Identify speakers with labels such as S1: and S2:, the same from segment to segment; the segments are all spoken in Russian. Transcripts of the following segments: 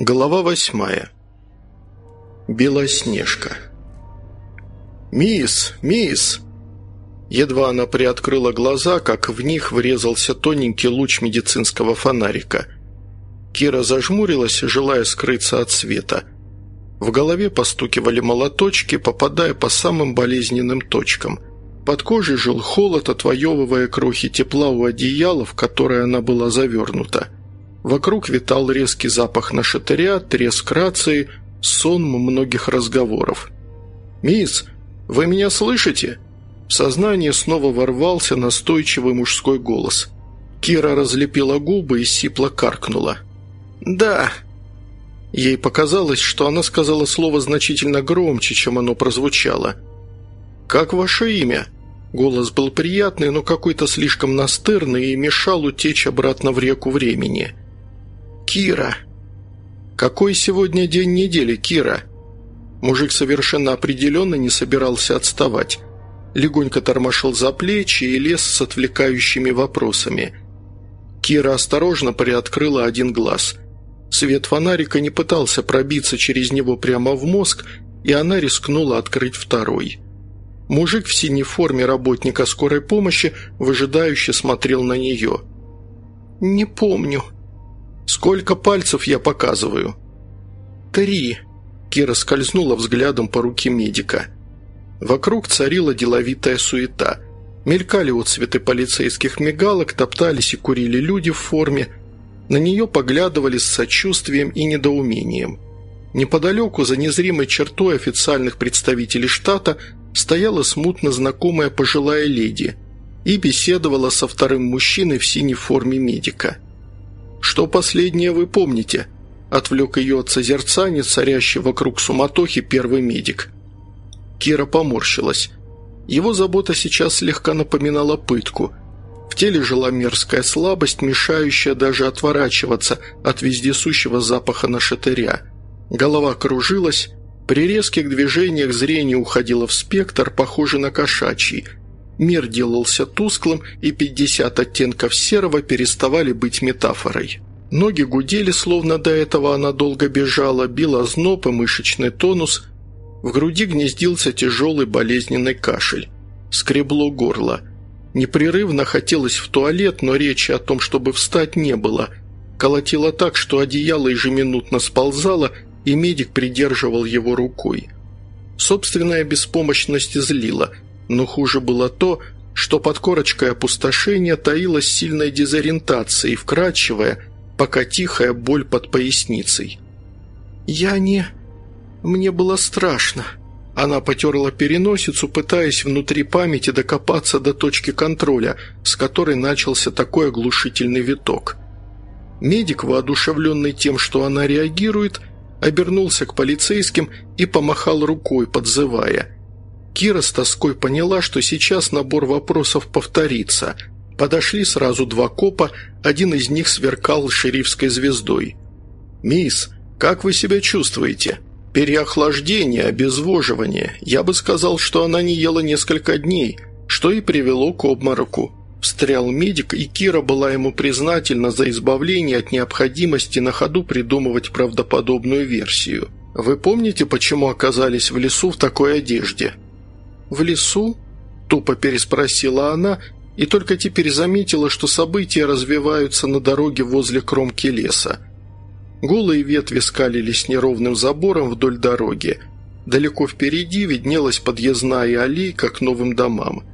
S1: Глава восьмая. Белоснежка. «Мисс! Мисс!» Едва она приоткрыла глаза, как в них врезался тоненький луч медицинского фонарика. Кира зажмурилась, желая скрыться от света. В голове постукивали молоточки, попадая по самым болезненным точкам. Под кожей жил холод, отвоевывая крохи тепла у одеяла, в которое она была завернута. Вокруг витал резкий запах нашатыря, треск рации, сон многих разговоров. «Мисс, вы меня слышите?» В сознание снова ворвался настойчивый мужской голос. Кира разлепила губы и сипло каркнула. «Да». Ей показалось, что она сказала слово значительно громче, чем оно прозвучало. «Как ваше имя?» Голос был приятный, но какой-то слишком настырный и мешал утечь обратно в реку времени. «Кира!» «Какой сегодня день недели, Кира?» Мужик совершенно определенно не собирался отставать. Легонько тормошил за плечи и лез с отвлекающими вопросами. Кира осторожно приоткрыла один глаз. Свет фонарика не пытался пробиться через него прямо в мозг, и она рискнула открыть второй. Мужик в синей форме работника скорой помощи выжидающе смотрел на нее. «Не помню», «Сколько пальцев я показываю?» «Три», – Кира скользнула взглядом по руке медика. Вокруг царила деловитая суета. Мелькали отцветы полицейских мигалок, топтались и курили люди в форме. На нее поглядывали с сочувствием и недоумением. Неподалеку, за незримой чертой официальных представителей штата, стояла смутно знакомая пожилая леди и беседовала со вторым мужчиной в синей форме медика – «Что последнее вы помните?» – отвлек ее от созерцания, царящей вокруг суматохи первый медик. Кира поморщилась. Его забота сейчас слегка напоминала пытку. В теле жила мерзкая слабость, мешающая даже отворачиваться от вездесущего запаха нашатыря. Голова кружилась, при резких движениях зрение уходило в спектр, похожий на кошачий – Мир делался тусклым, и 50 оттенков серого переставали быть метафорой. Ноги гудели, словно до этого она долго бежала, била зноб и мышечный тонус. В груди гнездился тяжелый болезненный кашель. Скребло горло. Непрерывно хотелось в туалет, но речи о том, чтобы встать, не было. Колотило так, что одеяло ежеминутно сползало, и медик придерживал его рукой. Собственная беспомощность злила – но хуже было то, что под корочкой опустошения таилась сильная дезориентация и вкрадчивая, пока тихая боль под поясницей. «Я не... Мне было страшно». Она потерла переносицу, пытаясь внутри памяти докопаться до точки контроля, с которой начался такой оглушительный виток. Медик, воодушевленный тем, что она реагирует, обернулся к полицейским и помахал рукой, подзывая – Кира с тоской поняла, что сейчас набор вопросов повторится. Подошли сразу два копа, один из них сверкал шерифской звездой. «Мисс, как вы себя чувствуете?» «Переохлаждение, обезвоживание. Я бы сказал, что она не ела несколько дней, что и привело к обмороку». Встрял медик, и Кира была ему признательна за избавление от необходимости на ходу придумывать правдоподобную версию. «Вы помните, почему оказались в лесу в такой одежде?» «В лесу?» – тупо переспросила она и только теперь заметила, что события развиваются на дороге возле кромки леса. Голые ветви скалились неровным забором вдоль дороги. Далеко впереди виднелась подъездная аллейка к новым домам.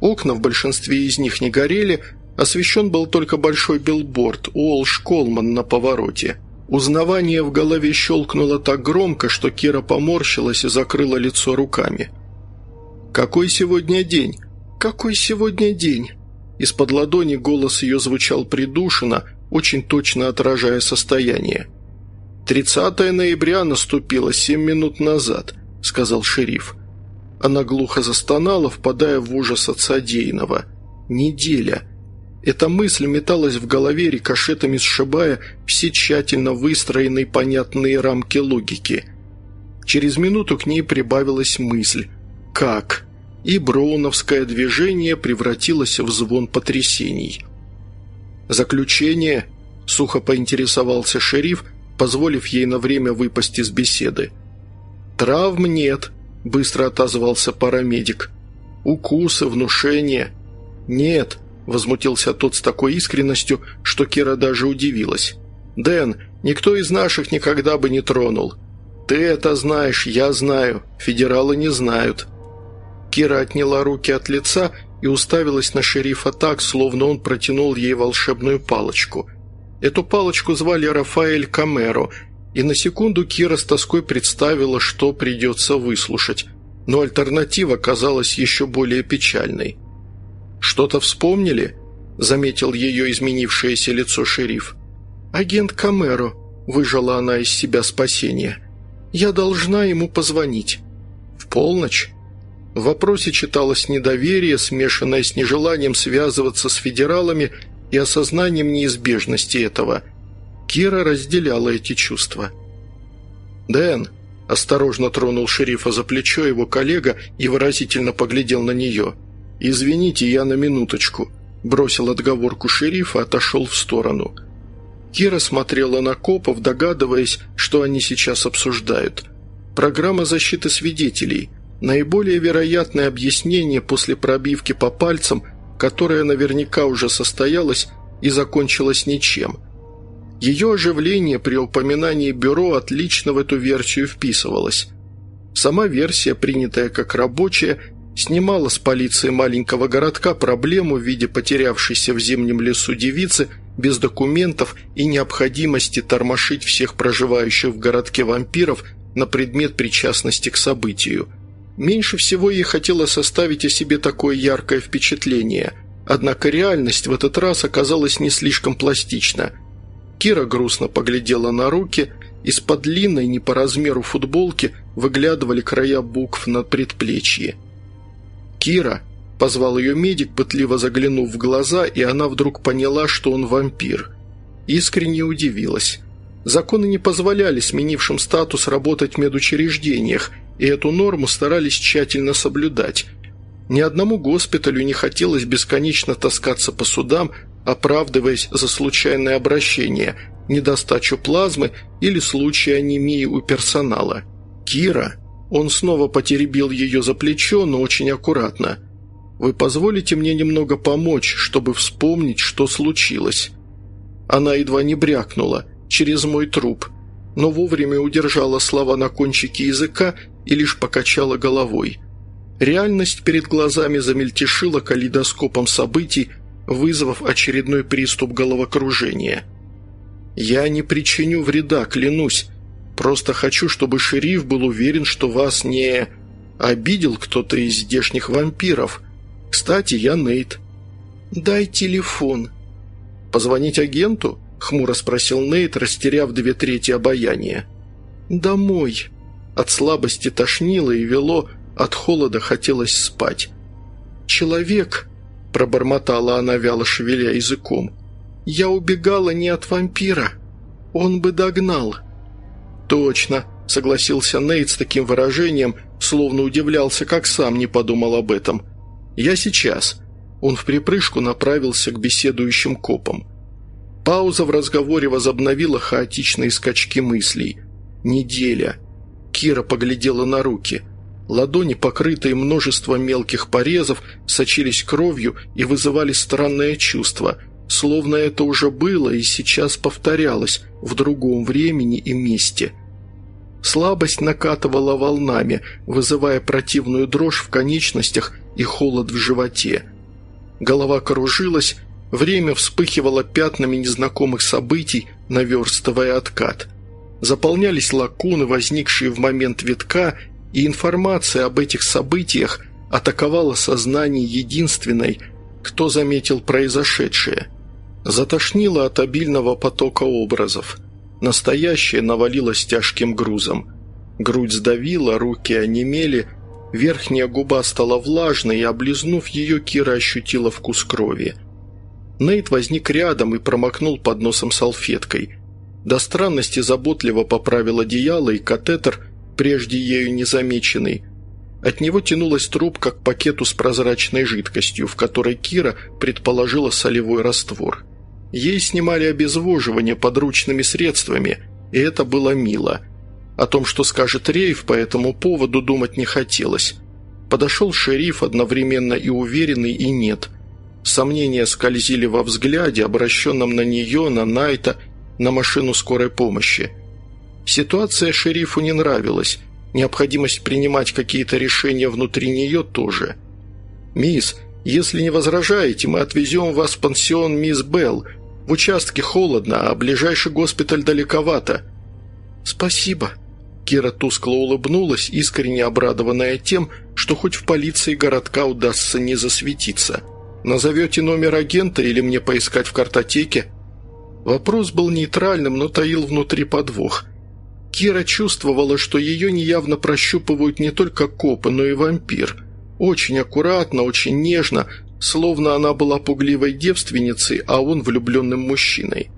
S1: Окна в большинстве из них не горели, освещен был только большой билборд «Уолш Колман» на повороте. Узнавание в голове щелкнуло так громко, что Кира поморщилась и закрыла лицо руками. «Какой сегодня день? Какой сегодня день?» Из-под ладони голос ее звучал придушенно, очень точно отражая состояние. «30 ноября наступило семь минут назад», — сказал шериф. Она глухо застонала, впадая в ужас от содеянного. «Неделя». Эта мысль металась в голове, рикошетами сшибая все тщательно выстроенные понятные рамки логики. Через минуту к ней прибавилась мысль «Как?». И броуновское движение превратилось в звон потрясений. «Заключение?» – сухо поинтересовался шериф, позволив ей на время выпасть из беседы. «Травм нет», – быстро отозвался парамедик. «Укусы, внушения?» «Нет», – возмутился тот с такой искренностью, что Кира даже удивилась. «Дэн, никто из наших никогда бы не тронул. Ты это знаешь, я знаю, федералы не знают». Кира отняла руки от лица и уставилась на шерифа так, словно он протянул ей волшебную палочку. Эту палочку звали Рафаэль Камеро, и на секунду Кира с тоской представила, что придется выслушать, но альтернатива казалась еще более печальной. «Что-то вспомнили?» – заметил ее изменившееся лицо шериф. «Агент Камеро», – выжила она из себя спасение. «Я должна ему позвонить». «В полночь?» В вопросе читалось недоверие, смешанное с нежеланием связываться с федералами и осознанием неизбежности этого. Кира разделяла эти чувства. «Дэн», – осторожно тронул шерифа за плечо его коллега и выразительно поглядел на нее. «Извините, я на минуточку», – бросил отговорку шерифа, отошел в сторону. Кира смотрела на копов, догадываясь, что они сейчас обсуждают. «Программа защиты свидетелей», Наиболее вероятное объяснение после пробивки по пальцам, которая наверняка уже состоялась и закончилась ничем. Ее оживление при упоминании бюро отлично в эту версию вписывалось. Сама версия, принятая как рабочая, снимала с полиции маленького городка проблему в виде потерявшейся в зимнем лесу девицы без документов и необходимости тормошить всех проживающих в городке вампиров на предмет причастности к событию – Меньше всего ей хотелось составить о себе такое яркое впечатление, однако реальность в этот раз оказалась не слишком пластична. Кира грустно поглядела на руки, из-под длинной, не по размеру футболки, выглядывали края букв на предплечье. «Кира!» – позвал ее медик, пытливо заглянув в глаза, и она вдруг поняла, что он вампир. Искренне удивилась. Законы не позволяли сменившим статус работать в медучреждениях, и эту норму старались тщательно соблюдать. Ни одному госпиталю не хотелось бесконечно таскаться по судам, оправдываясь за случайное обращение, недостачу плазмы или случай анемии у персонала. «Кира!» Он снова потеребил ее за плечо, но очень аккуратно. «Вы позволите мне немного помочь, чтобы вспомнить, что случилось?» Она едва не брякнула через мой труп, но вовремя удержала слова на кончике языка и лишь покачала головой. Реальность перед глазами замельтешила калейдоскопом событий, вызвав очередной приступ головокружения. «Я не причиню вреда, клянусь. Просто хочу, чтобы шериф был уверен, что вас не... обидел кто-то из здешних вампиров. Кстати, я Нейт». «Дай телефон». «Позвонить агенту?» – хмуро спросил Нейт, растеряв две трети обаяния. «Домой». От слабости тошнило и вело, от холода хотелось спать. «Человек», – пробормотала она, вяло шевеля языком, – «я убегала не от вампира. Он бы догнал». «Точно», – согласился Нейт с таким выражением, словно удивлялся, как сам не подумал об этом. «Я сейчас». Он в припрыжку направился к беседующим копам. Пауза в разговоре возобновила хаотичные скачки мыслей. Неделя. Кира поглядела на руки. Ладони, покрытые множеством мелких порезов, сочились кровью и вызывали странное чувство, словно это уже было и сейчас повторялось в другом времени и месте. Слабость накатывала волнами, вызывая противную дрожь в конечностях и холод в животе. Голова кружилась, Время вспыхивало пятнами незнакомых событий, наверстывая откат. Заполнялись лакуны, возникшие в момент витка, и информация об этих событиях атаковала сознание единственной, кто заметил произошедшее. Затошнило от обильного потока образов. Настоящее навалилось тяжким грузом. Грудь сдавила, руки онемели, верхняя губа стала влажной, и, облизнув ее, Кира ощутила вкус крови – Нейт возник рядом и промокнул под носом салфеткой. До странности заботливо поправил одеяло и катетер, прежде ею незамеченный. От него тянулась трубка к пакету с прозрачной жидкостью, в которой Кира предположила солевой раствор. Ей снимали обезвоживание подручными средствами, и это было мило. О том, что скажет Рейв, по этому поводу думать не хотелось. Подошел шериф, одновременно и уверенный, и нет. Сомнения скользили во взгляде, обращенном на нее, на Найта, на машину скорой помощи. Ситуация шерифу не нравилась, необходимость принимать какие-то решения внутри нее тоже. «Мисс, если не возражаете, мы отвезем вас в пансион мисс Белл. В участке холодно, а ближайший госпиталь далековато». «Спасибо». Кира тускло улыбнулась, искренне обрадованная тем, что хоть в полиции городка удастся не засветиться. «Назовете номер агента или мне поискать в картотеке?» Вопрос был нейтральным, но таил внутри подвох. Кира чувствовала, что ее неявно прощупывают не только копы, но и вампир – очень аккуратно, очень нежно, словно она была пугливой девственницей, а он влюбленным мужчиной.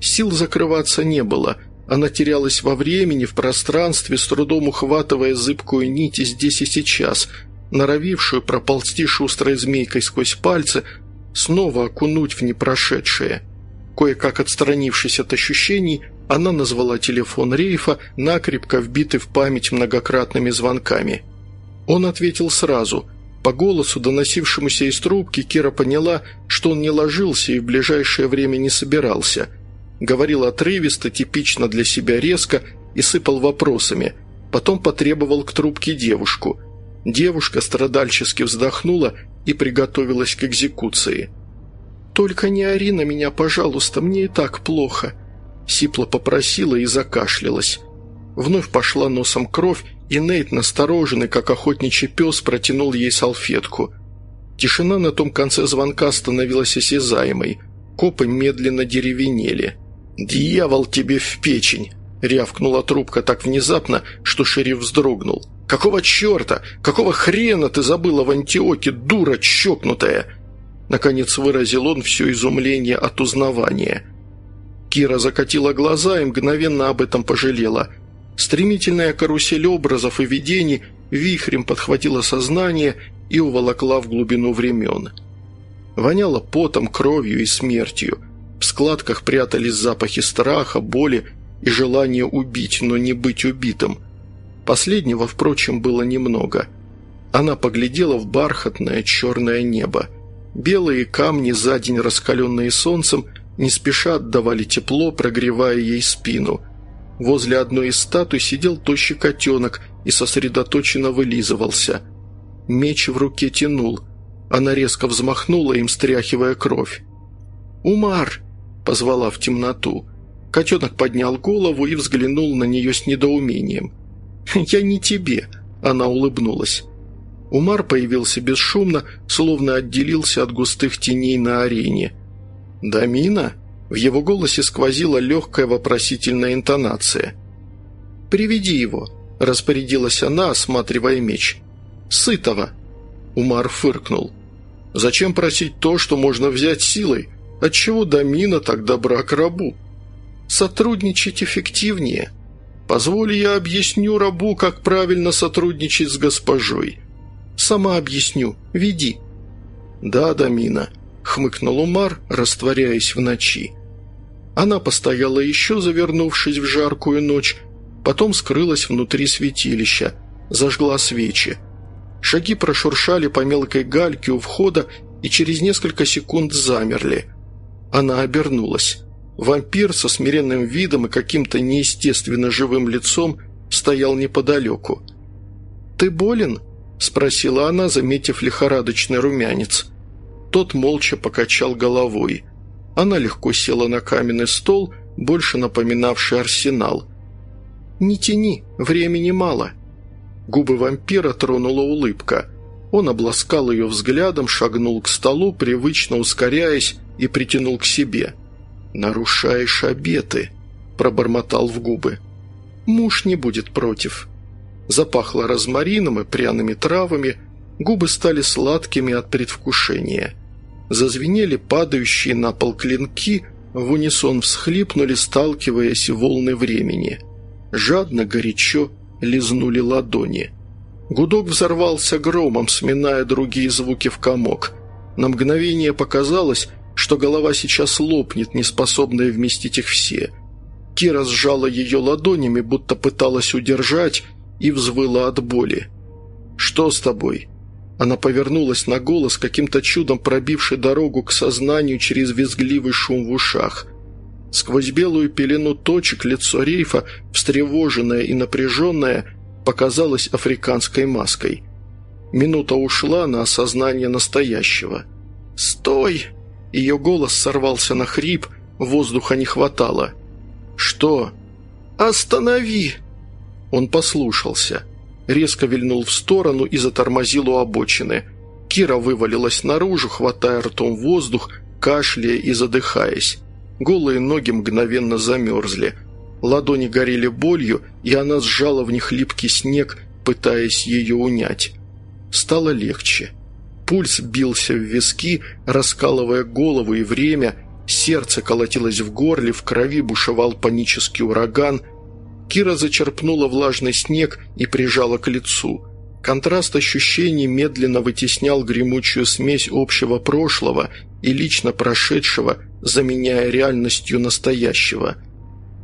S1: Сил закрываться не было. Она терялась во времени, в пространстве, с трудом ухватывая зыбкую нить здесь и сейчас, норовившую проползти шустрой змейкой сквозь пальцы, снова окунуть в непрошедшее. Кое-как отстранившись от ощущений, она назвала телефон Рейфа, накрепко вбитый в память многократными звонками – он ответил сразу. По голосу, доносившемуся из трубки, Кира поняла, что он не ложился и в ближайшее время не собирался. Говорил отрывисто, типично для себя резко и сыпал вопросами. Потом потребовал к трубке девушку. Девушка страдальчески вздохнула и приготовилась к экзекуции. «Только не ори на меня, пожалуйста, мне и так плохо», Сипла попросила и закашлялась. Вновь пошла носом кровь, и Нейт, настороженный, как охотничий пес, протянул ей салфетку. Тишина на том конце звонка становилась осязаемой. Копы медленно деревенели. «Дьявол тебе в печень!» – рявкнула трубка так внезапно, что шериф вздрогнул. «Какого черта? Какого хрена ты забыла в Антиоке, дура чокнутая?» Наконец выразил он все изумление от узнавания. Кира закатила глаза и мгновенно об этом пожалела – Стремительная карусель образов и видений вихрем подхватила сознание и уволокла в глубину времен. Воняло потом, кровью и смертью. В складках прятались запахи страха, боли и желания убить, но не быть убитым. Последнего, впрочем, было немного. Она поглядела в бархатное черное небо. Белые камни, за день раскаленные солнцем, не спеша отдавали тепло, прогревая ей спину – Возле одной из статуй сидел тощий котенок и сосредоточенно вылизывался. Меч в руке тянул. Она резко взмахнула им, стряхивая кровь. «Умар!» – позвала в темноту. Котенок поднял голову и взглянул на нее с недоумением. «Я не тебе!» – она улыбнулась. Умар появился бесшумно, словно отделился от густых теней на арене. «Дамина?» В его голосе сквозила легкая вопросительная интонация. «Приведи его», – распорядилась она, осматривая меч. «Сытого». Умар фыркнул. «Зачем просить то, что можно взять силой? Отчего Дамина так добра к рабу?» «Сотрудничать эффективнее. Позволь я объясню рабу, как правильно сотрудничать с госпожой. Сама объясню. Веди». «Да, Дамина», хмыкнул Умар, растворяясь в ночи. Она постояла еще, завернувшись в жаркую ночь, потом скрылась внутри святилища, зажгла свечи. Шаги прошуршали по мелкой гальке у входа и через несколько секунд замерли. Она обернулась. Вампир со смиренным видом и каким-то неестественно живым лицом стоял неподалеку. «Ты болен?» – спросила она, заметив лихорадочный румянец. Тот молча покачал головой. Она легко села на каменный стол, больше напоминавший арсенал. «Не тяни, времени мало». Губы вампира тронула улыбка. Он обласкал ее взглядом, шагнул к столу, привычно ускоряясь, и притянул к себе. «Нарушаешь обеты», – пробормотал в губы. «Муж не будет против». Запахло розмарином и пряными травами, губы стали сладкими от предвкушения – Зазвенели падающие на пол клинки, в унисон всхлипнули, сталкиваясь волны времени. Жадно, горячо лизнули ладони. Гудок взорвался громом, сминая другие звуки в комок. На мгновение показалось, что голова сейчас лопнет, не способная вместить их все. Кира сжала ее ладонями, будто пыталась удержать, и взвыла от боли. «Что с тобой?» Она повернулась на голос, каким-то чудом пробивший дорогу к сознанию через визгливый шум в ушах. Сквозь белую пелену точек лицо рейфа, встревоженное и напряженное, показалось африканской маской. Минута ушла на осознание настоящего. «Стой!» Ее голос сорвался на хрип, воздуха не хватало. «Что?» «Останови!» Он послушался. Резко вильнул в сторону и затормозил у обочины. Кира вывалилась наружу, хватая ртом воздух, кашляя и задыхаясь. Голые ноги мгновенно замерзли. Ладони горели болью, и она сжала в них липкий снег, пытаясь ее унять. Стало легче. Пульс бился в виски, раскалывая голову и время, сердце колотилось в горле, в крови бушевал панический ураган – Кира зачерпнула влажный снег и прижала к лицу. Контраст ощущений медленно вытеснял гремучую смесь общего прошлого и лично прошедшего, заменяя реальностью настоящего.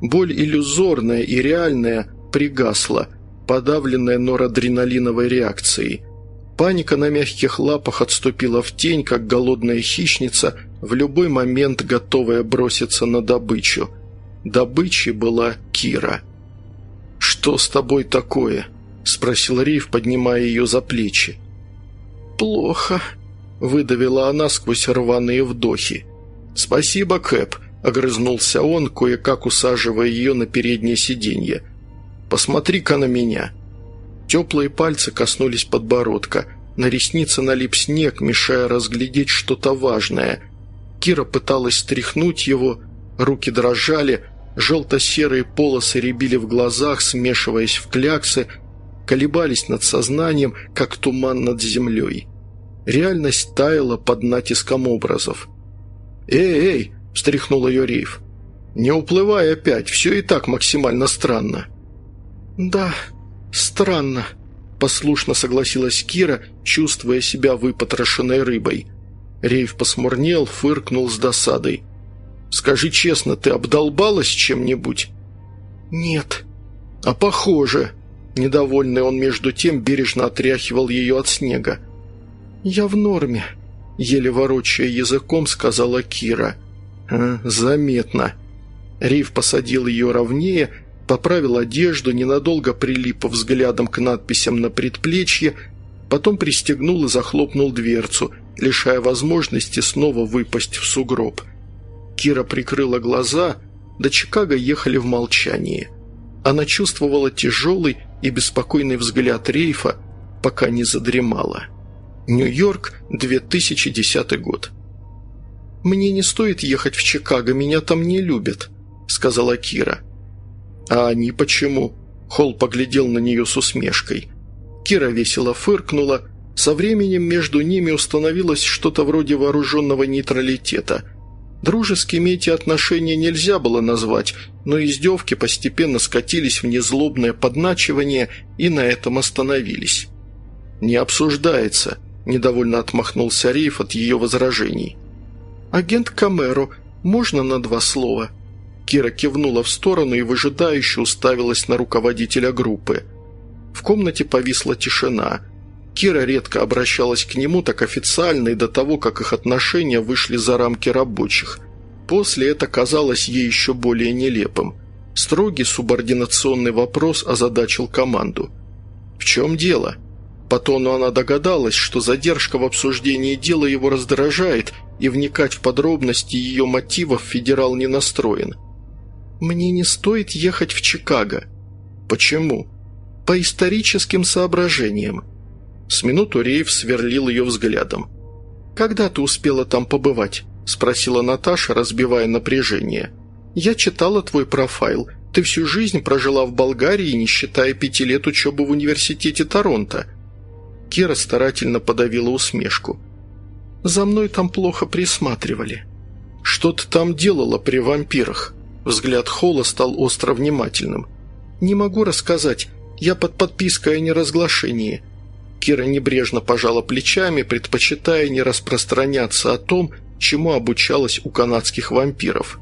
S1: Боль иллюзорная и реальная пригасла, подавленная норадреналиновой реакцией. Паника на мягких лапах отступила в тень, как голодная хищница, в любой момент готовая броситься на добычу. Добычей была Кира. «Что с тобой такое?» – спросил Рейв, поднимая ее за плечи.
S2: «Плохо», – выдавила она сквозь рваные вдохи.
S1: «Спасибо, Кэп», – огрызнулся он, кое-как усаживая ее на переднее сиденье. «Посмотри-ка на меня». Теплые пальцы коснулись подбородка. На реснице налип снег, мешая разглядеть что-то важное. Кира пыталась стряхнуть его, руки дрожали, Желто-серые полосы рябили в глазах, смешиваясь в кляксы, колебались над сознанием, как туман над землей. Реальность таяла под натиском образов. «Эй, эй!» – встряхнул ее Рейв. «Не уплывай опять, все и так максимально странно».
S2: «Да, странно», – послушно согласилась Кира, чувствуя себя выпотрошенной рыбой.
S1: Рейв посмурнел, фыркнул с досадой. Скажи честно, ты обдолбалась чем-нибудь?»
S2: «Нет».
S1: «А похоже». Недовольный он между тем бережно отряхивал ее от снега.
S2: «Я в норме», — еле ворочая языком, сказала Кира.
S1: «А, «Заметно». Рив посадил ее ровнее, поправил одежду, ненадолго прилип взглядом к надписям на предплечье, потом пристегнул и захлопнул дверцу, лишая возможности снова выпасть в сугроб. Кира прикрыла глаза, до Чикаго ехали в молчании. Она чувствовала тяжелый и беспокойный взгляд рейфа, пока не задремала. Нью-Йорк, 2010 год.
S2: «Мне не стоит ехать в Чикаго, меня там не любят», — сказала Кира.
S1: «А они почему?» Холл поглядел на нее с усмешкой. Кира весело фыркнула. Со временем между ними установилось что-то вроде вооруженного нейтралитета — Дружескими эти отношения нельзя было назвать, но издевки постепенно скатились в незлобное подначивание и на этом остановились. «Не обсуждается», – недовольно отмахнулся Рейф от ее возражений.
S2: «Агент Камеро, можно на два слова?»
S1: Кира кивнула в сторону и выжидающе уставилась на руководителя группы. В комнате повисла тишина. Кира редко обращалась к нему так официально и до того, как их отношения вышли за рамки рабочих. После это казалось ей еще более нелепым. Строгий субординационный вопрос озадачил команду. «В чем дело?» По тону она догадалась, что задержка в обсуждении дела его раздражает, и вникать в подробности ее мотивов федерал не настроен.
S2: «Мне не стоит ехать в Чикаго».
S1: «Почему?»
S2: «По историческим соображениям.
S1: С минуту Рейв сверлил ее взглядом.
S2: «Когда ты успела там побывать?» – спросила Наташа, разбивая напряжение. «Я читала твой профайл. Ты всю жизнь прожила в Болгарии, не считая пяти лет учебы в университете Торонто».
S1: Кира старательно подавила усмешку.
S2: «За мной там плохо присматривали».
S1: «Что ты там делала при вампирах?» Взгляд Холла стал остро внимательным.
S2: «Не могу рассказать. Я под подпиской о неразглашении.
S1: Кира небрежно пожала плечами, предпочитая не распространяться о том, чему обучалась у канадских вампиров.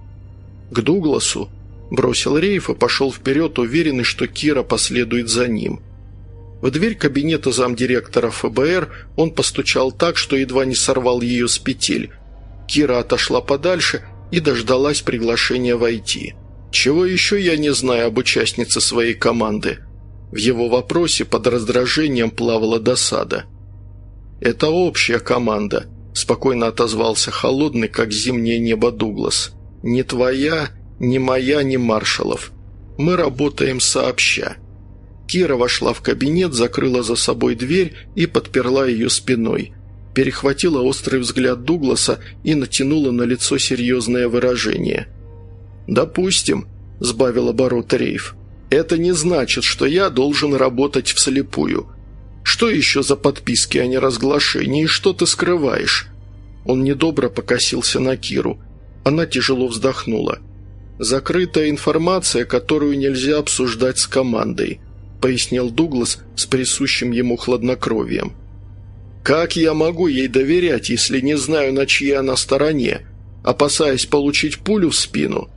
S1: «К Дугласу?» – бросил Рейф и пошел вперед, уверенный, что Кира последует за ним. В дверь кабинета замдиректора ФБР он постучал так, что едва не сорвал ее с петель. Кира отошла подальше и дождалась приглашения войти. «Чего еще я не знаю об участнице своей команды?» В его вопросе под раздражением плавала досада. «Это общая команда», – спокойно отозвался холодный, как зимнее небо Дуглас. «Не твоя, не моя, не маршалов. Мы работаем сообща». Кира вошла в кабинет, закрыла за собой дверь и подперла ее спиной. Перехватила острый взгляд Дугласа и натянула на лицо серьезное выражение. «Допустим», – сбавил оборот Рейв. «Это не значит, что я должен работать вслепую. Что еще за подписки о неразглашении, что ты скрываешь?» Он недобро покосился на Киру. Она тяжело вздохнула. «Закрытая информация, которую нельзя обсуждать с командой», пояснил Дуглас с присущим ему хладнокровием. «Как я могу ей доверять, если не знаю, на чьей она стороне, опасаясь получить пулю в спину?»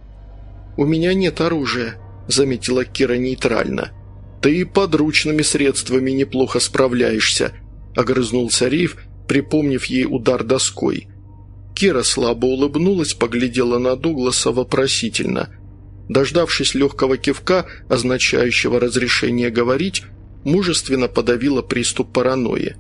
S1: «У меня нет оружия», — заметила Кира нейтрально. «Ты подручными средствами неплохо справляешься», – огрызнулся Риф, припомнив ей удар доской. Кира слабо улыбнулась, поглядела на Дугласа вопросительно. Дождавшись легкого кивка, означающего разрешение говорить, мужественно подавила приступ паранойи.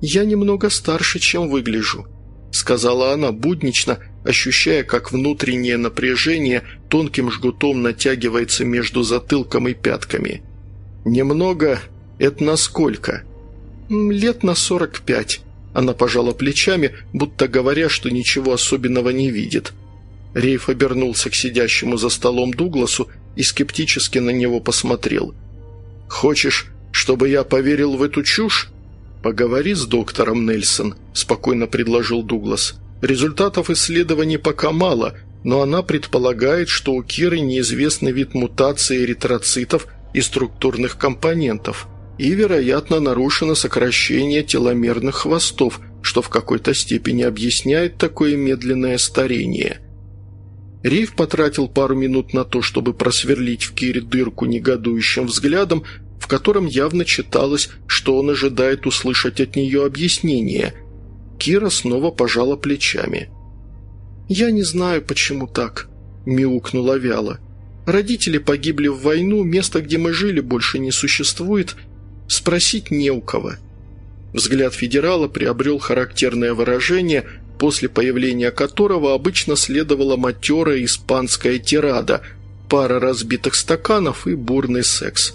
S1: «Я немного старше, чем выгляжу», – сказала она буднично, ощущая, как внутреннее напряжение тонким жгутом натягивается между затылком и пятками – «Немного? Это насколько?» «Лет на сорок пять». Она пожала плечами, будто говоря, что ничего особенного не видит. Рейф обернулся к сидящему за столом Дугласу и скептически на него посмотрел. «Хочешь, чтобы я поверил в эту чушь?» «Поговори с доктором Нельсон», – спокойно предложил Дуглас. «Результатов исследований пока мало, но она предполагает, что у Киры неизвестный вид мутации эритроцитов – и структурных компонентов, и, вероятно, нарушено сокращение теломерных хвостов, что в какой-то степени объясняет такое медленное старение. Рейв потратил пару минут на то, чтобы просверлить в Кире дырку негодующим взглядом, в котором явно читалось, что он ожидает услышать от нее объяснение. Кира снова пожала плечами. «Я не знаю, почему так», – мяукнула вяло. Родители погибли в войну, место, где мы жили, больше не существует. Спросить не у кого». Взгляд федерала приобрел характерное выражение, после появления которого обычно следовала матерая испанская тирада, пара разбитых стаканов и бурный секс.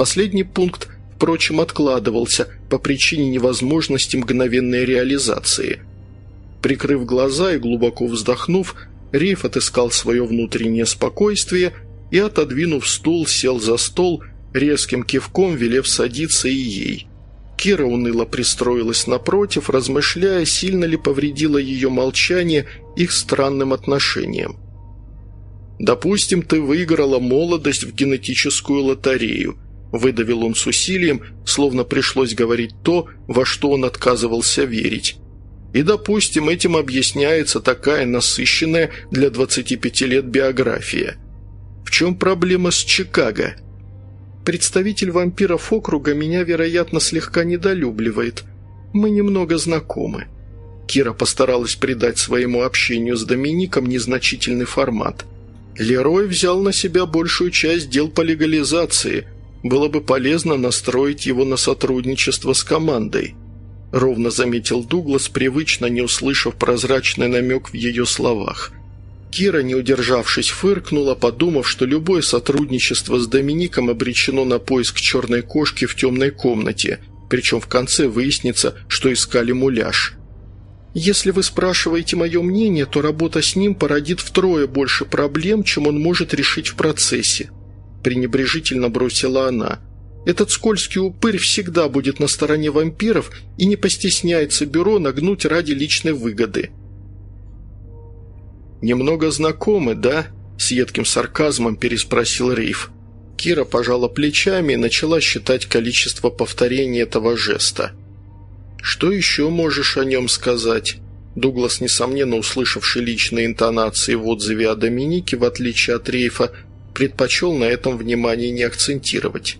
S1: Последний пункт, впрочем, откладывался по причине невозможности мгновенной реализации. Прикрыв глаза и глубоко вздохнув, Рейф отыскал свое внутреннее спокойствие и, отодвинув стул, сел за стол, резким кивком велев садиться и ей. Кира уныло пристроилась напротив, размышляя, сильно ли повредило ее молчание их странным отношениям. «Допустим, ты выиграла молодость в генетическую лотерею», выдавил он с усилием, словно пришлось говорить то, во что он отказывался верить. И, допустим, этим объясняется такая насыщенная для 25 лет биография. В чем проблема с Чикаго? Представитель вампиров округа меня, вероятно, слегка недолюбливает. Мы немного знакомы. Кира постаралась придать своему общению с Домиником незначительный формат. Лерой взял на себя большую часть дел по легализации. Было бы полезно настроить его на сотрудничество с командой. – ровно заметил Дуглас, привычно не услышав прозрачный намек в ее словах. Кира, не удержавшись, фыркнула, подумав, что любое сотрудничество с Домиником обречено на поиск черной кошки в темной комнате, причем в конце выяснится, что искали муляж. «Если вы спрашиваете мое мнение, то работа с ним породит втрое больше проблем, чем он может решить в процессе», – пренебрежительно бросила она – этот скользкий упырь всегда будет на стороне вампиров и не постесняется бюро нагнуть ради личной выгоды. «Немного знакомы, да?» – с едким сарказмом переспросил Рейф. Кира пожала плечами и начала считать количество повторений этого жеста. «Что еще можешь о нем сказать?» Дуглас, несомненно услышавший личные интонации в отзыве о Доминике, в отличие от Рейфа, предпочел на этом внимание не акцентировать.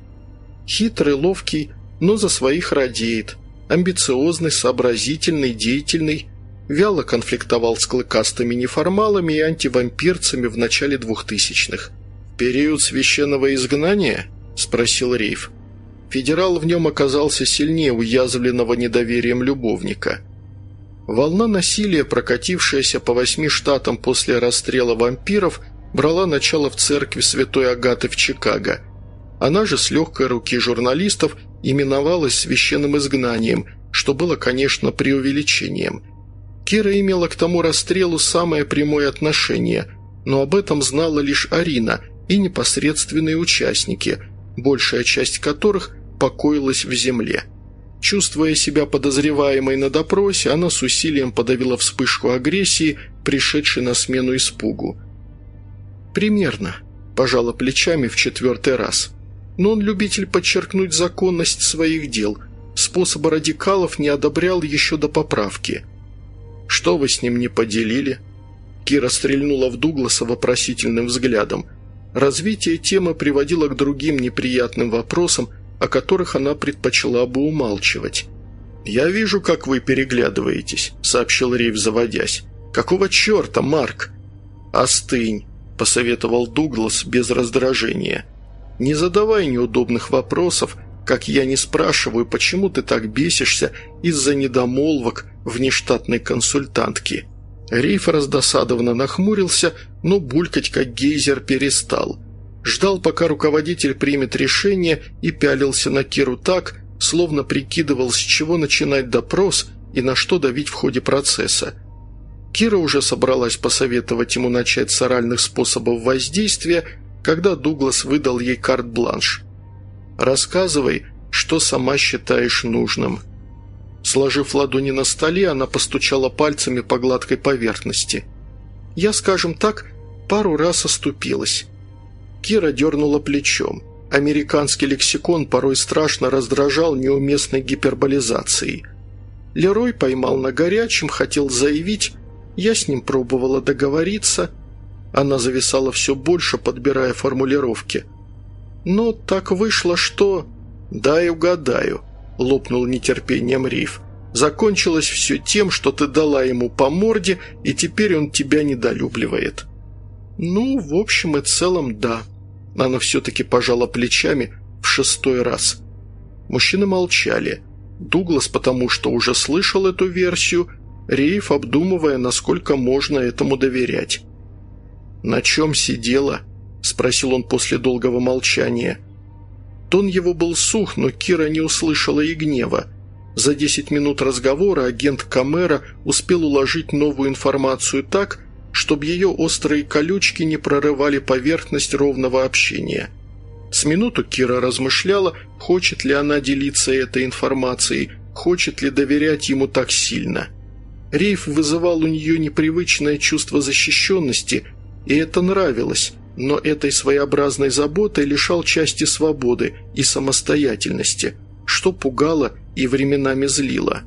S1: Хитрый, ловкий, но за своих радеет. Амбициозный, сообразительный, деятельный. Вяло конфликтовал с клыкастыми неформалами и антивампирцами в начале двухтысячных. «Период священного изгнания?» – спросил Рейф. Федерал в нем оказался сильнее уязвленного недоверием любовника. Волна насилия, прокатившаяся по восьми штатам после расстрела вампиров, брала начало в церкви святой Агаты в Чикаго. Она же с легкой руки журналистов именовалась священным изгнанием, что было, конечно, преувеличением. Кира имела к тому расстрелу самое прямое отношение, но об этом знала лишь Арина и непосредственные участники, большая часть которых покоилась в земле. Чувствуя себя подозреваемой на допросе, она с усилием подавила вспышку агрессии, пришедшей на смену испугу. «Примерно», – пожала плечами в четвертый раз. «Но он любитель подчеркнуть законность своих дел. Способа радикалов не одобрял еще до поправки». «Что вы с ним не поделили?» Кира стрельнула в Дугласа вопросительным взглядом. Развитие темы приводило к другим неприятным вопросам, о которых она предпочла бы умалчивать. «Я вижу, как вы переглядываетесь», — сообщил Рейв, заводясь. «Какого черта, Марк?» «Остынь», посоветовал Дуглас без раздражения. «Не задавай неудобных вопросов, как я не спрашиваю, почему ты так бесишься из-за недомолвок внештатной консультантки». Рейф раздосадованно нахмурился, но булькать как гейзер перестал. Ждал, пока руководитель примет решение и пялился на Киру так, словно прикидывал, с чего начинать допрос и на что давить в ходе процесса. Кира уже собралась посоветовать ему начать с оральных способов воздействия, когда Дуглас выдал ей карт-бланш. «Рассказывай, что сама считаешь нужным». Сложив ладони на столе, она постучала пальцами по гладкой поверхности. «Я, скажем так, пару раз оступилась». Кира дернула плечом. Американский лексикон порой страшно раздражал неуместной гиперболизацией. Лерой поймал на горячем, хотел заявить, я с ним пробовала договориться. Она зависала все больше, подбирая формулировки. Но так вышло, что... «Дай угадаю», — лопнул нетерпением Риф. «Закончилось все тем, что ты дала ему по морде, и теперь он тебя недолюбливает». «Ну, в общем и целом, да». Она все-таки пожала плечами в шестой раз. Мужчины молчали. Дуглас, потому что уже слышал эту версию, Рейф, обдумывая, насколько можно этому доверять. «На чем сидела?» – спросил он после долгого молчания. Тон его был сух, но Кира не услышала и гнева. За десять минут разговора агент Камера успел уложить новую информацию так, чтобы ее острые колючки не прорывали поверхность ровного общения. С минуту Кира размышляла, хочет ли она делиться этой информацией, хочет ли доверять ему так сильно – Рейф вызывал у нее непривычное чувство защищенности, и это нравилось, но этой своеобразной заботой лишал части свободы и самостоятельности, что пугало и временами злило.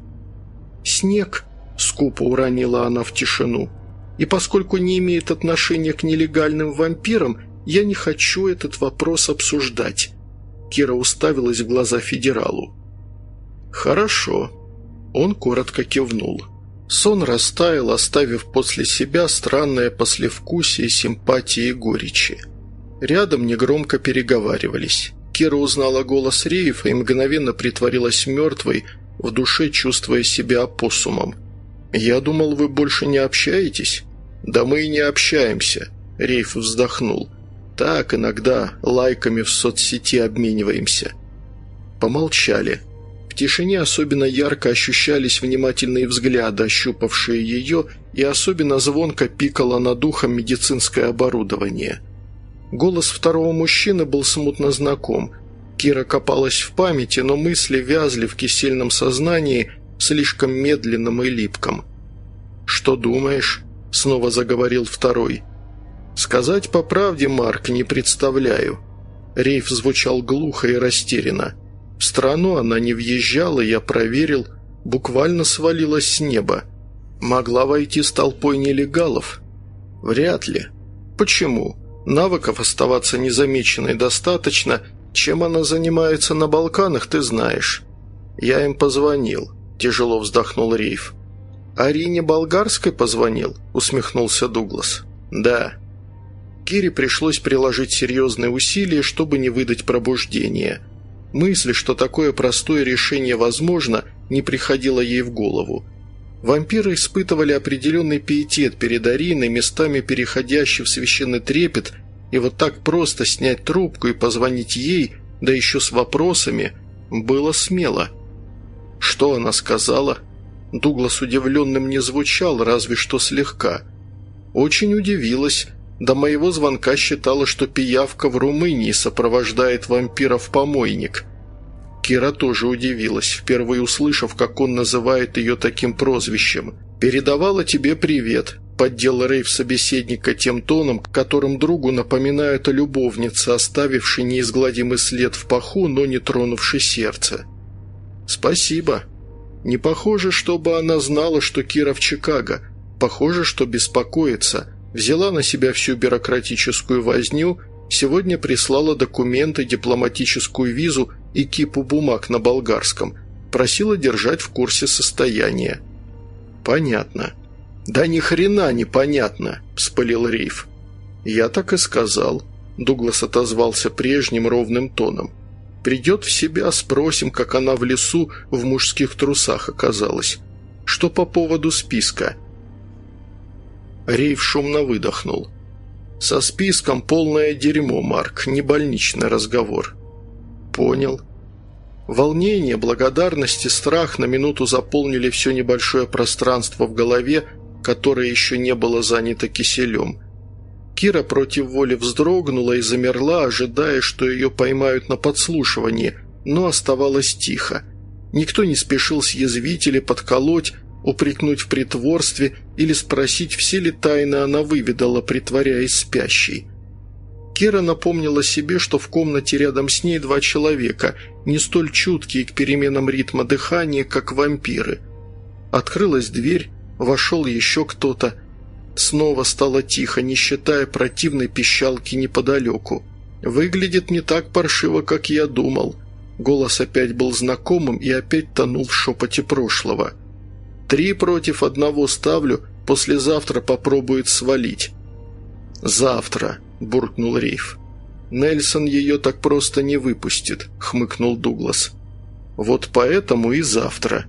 S1: «Снег», — скупо уронила она в тишину, «и поскольку не имеет отношения к нелегальным вампирам, я не хочу этот вопрос обсуждать». Кира уставилась в глаза федералу. «Хорошо». Он коротко кивнул. Сон растаял, оставив после себя странное послевкусие симпатии и горечи. Рядом негромко переговаривались. Кира узнала голос Реев и мгновенно притворилась мертвой, в душе чувствуя себя опоссумом. «Я думал, вы больше не общаетесь?» «Да мы и не общаемся», — Рейф вздохнул. «Так, иногда лайками в соцсети обмениваемся». Помолчали. В тишине особенно ярко ощущались внимательные взгляды, ощупавшие ее, и особенно звонко пикало над ухом медицинское оборудование. Голос второго мужчины был смутно знаком. Кира копалась в памяти, но мысли вязли в кисельном сознании, слишком медленном и липком. «Что думаешь?» – снова заговорил второй. «Сказать по правде, Марк, не представляю». Рейф звучал глухо и растерянно. В страну она не въезжала, я проверил, буквально свалилась с неба. Могла войти с толпой нелегалов? Вряд ли. Почему? Навыков оставаться незамеченной достаточно. Чем она занимается на Балканах, ты знаешь. Я им позвонил. Тяжело вздохнул Рейф. «Арине Болгарской позвонил?» – усмехнулся Дуглас. «Да». Кире пришлось приложить серьезные усилия, чтобы не выдать пробуждение. Мысль, что такое простое решение возможно, не приходила ей в голову. Вампиры испытывали определенный пиетет перед Ариной, местами переходящий в священный трепет, и вот так просто снять трубку и позвонить ей, да еще с вопросами, было смело. Что она сказала? Дуглас удивленным не звучал, разве что слегка. Очень удивилась. До моего звонка считала, что пиявка в Румынии сопровождает вампира в помойник – Кира тоже удивилась, впервые услышав, как он называет ее таким прозвищем. «Передавала тебе привет», – поддел Рейв собеседника тем тоном, которым другу напоминают о любовнице, оставившей неизгладимый след в паху, но не тронувшей сердце. «Спасибо. Не похоже, чтобы она знала, что Кира в Чикаго. Похоже, что беспокоится. Взяла на себя всю бюрократическую возню, сегодня прислала документы, дипломатическую визу – и кипу бумаг на болгарском, просила держать в курсе состояния. «Понятно». «Да ни хрена не понятно», – вспылил Рейф. «Я так и сказал», – Дуглас отозвался прежним ровным тоном. «Придет в себя, спросим, как она в лесу в мужских трусах оказалась. Что по поводу списка?» Рейв шумно выдохнул. «Со списком полное дерьмо, Марк, не больничный разговор. «Понял». Волнение, благодарность и страх на минуту заполнили все небольшое пространство в голове, которое еще не было занято киселем. Кира против воли вздрогнула и замерла, ожидая, что ее поймают на подслушивании, но оставалось тихо. Никто не спешил съязвить или подколоть, упрекнуть в притворстве или спросить, все ли тайны она выведала, притворяясь спящей. Кира напомнила себе, что в комнате рядом с ней два человека, не столь чуткие к переменам ритма дыхания, как вампиры. Открылась дверь, вошел еще кто-то. Снова стало тихо, не считая противной пищалки неподалеку. «Выглядит не так паршиво, как я думал». Голос опять был знакомым и опять тонул в шепоте прошлого. «Три против одного ставлю, послезавтра попробует свалить». «Завтра», – буркнул Рейф. «Нельсон ее так просто не выпустит», – хмыкнул Дуглас. «Вот поэтому и завтра».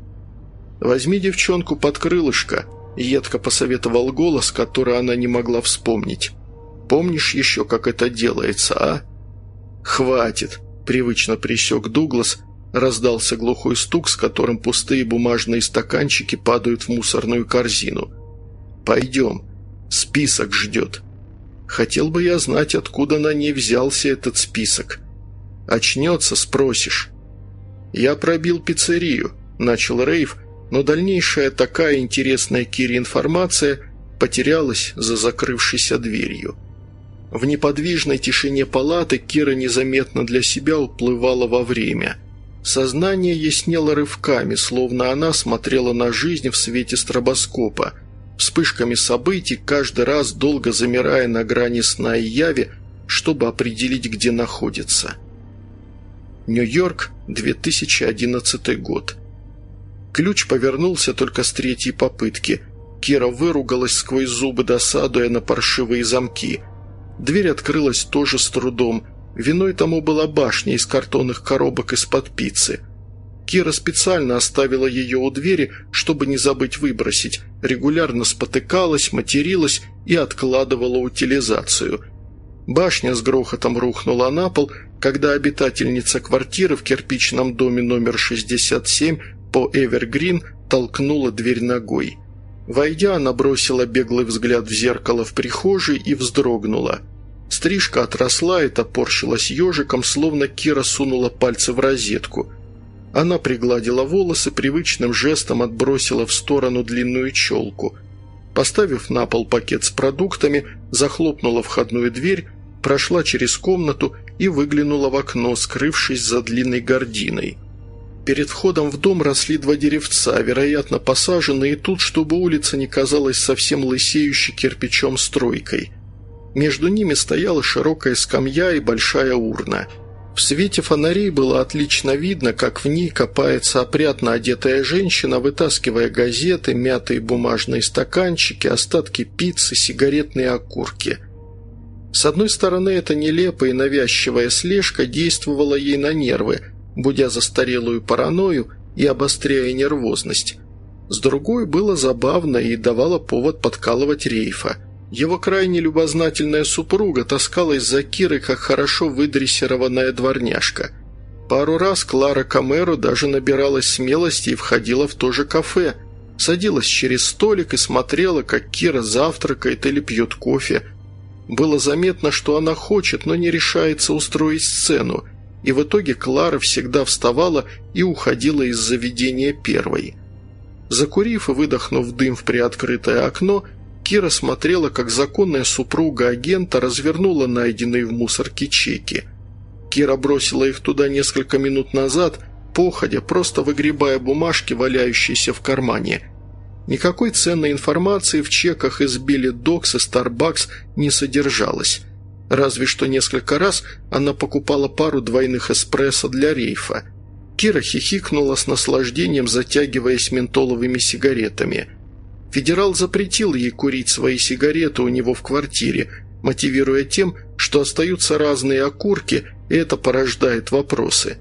S1: «Возьми девчонку под крылышко», – едко посоветовал голос, который она не могла вспомнить. «Помнишь еще, как это делается, а?» «Хватит», – привычно присек Дуглас, раздался глухой стук, с которым пустые бумажные стаканчики падают в мусорную корзину. «Пойдем, список ждет». Хотел бы я знать, откуда на ней взялся этот список. Очнется, спросишь. Я пробил пиццерию, начал Рейв, но дальнейшая такая интересная Кире информация потерялась за закрывшейся дверью. В неподвижной тишине палаты Кира незаметно для себя уплывала во время. Сознание яснело рывками, словно она смотрела на жизнь в свете стробоскопа – вспышками событий, каждый раз долго замирая на грани сна и яви, чтобы определить, где находится. Нью-Йорк, 2011 год. Ключ повернулся только с третьей попытки. Кира выругалась сквозь зубы, досадуя на паршивые замки. Дверь открылась тоже с трудом. Виной тому была башня из картонных коробок из-под пиццы – Кира специально оставила ее у двери, чтобы не забыть выбросить, регулярно спотыкалась, материлась и откладывала утилизацию. Башня с грохотом рухнула на пол, когда обитательница квартиры в кирпичном доме номер 67 по Эвергрин толкнула дверь ногой. Войдя, она бросила беглый взгляд в зеркало в прихожей и вздрогнула. Стрижка отросла и топорщилась ежиком, словно Кира сунула пальцы в розетку – она пригладила волосы, привычным жестом отбросила в сторону длинную челку. Поставив на пол пакет с продуктами, захлопнула входную дверь, прошла через комнату и выглянула в окно, скрывшись за длинной гординой. Перед входом в дом росли два деревца, вероятно, посаженные тут, чтобы улица не казалась совсем лысеющей кирпичом стройкой. Между ними стояла широкая скамья и большая урна. В свете фонарей было отлично видно, как в ней копается опрятно одетая женщина, вытаскивая газеты, мятые бумажные стаканчики, остатки пиццы, сигаретные окурки. С одной стороны, эта нелепая и навязчивая слежка действовала ей на нервы – будя застарелую паранойю и обостряя нервозность. С другой было забавно и давало повод подкалывать рейфа. Его крайне любознательная супруга таскалась за Кирой, как хорошо выдрессированная дворняжка. Пару раз Клара Камеро даже набиралась смелости и входила в то же кафе, садилась через столик и смотрела, как Кира завтракает или пьет кофе. Было заметно, что она хочет, но не решается устроить сцену – и в итоге Клара всегда вставала и уходила из заведения первой. Закурив и выдохнув дым в приоткрытое окно, Кира смотрела, как законная супруга агента развернула найденные в мусорке чеки. Кира бросила их туда несколько минут назад, походя, просто выгребая бумажки, валяющиеся в кармане. Никакой ценной информации в чеках из Билли Докс и Старбакс не содержалось. Разве что несколько раз она покупала пару двойных эспрессо для рейфа. Кира хихикнула с наслаждением, затягиваясь ментоловыми сигаретами. Федерал запретил ей курить свои сигареты у него в квартире, мотивируя тем, что остаются разные окурки, и это порождает вопросы.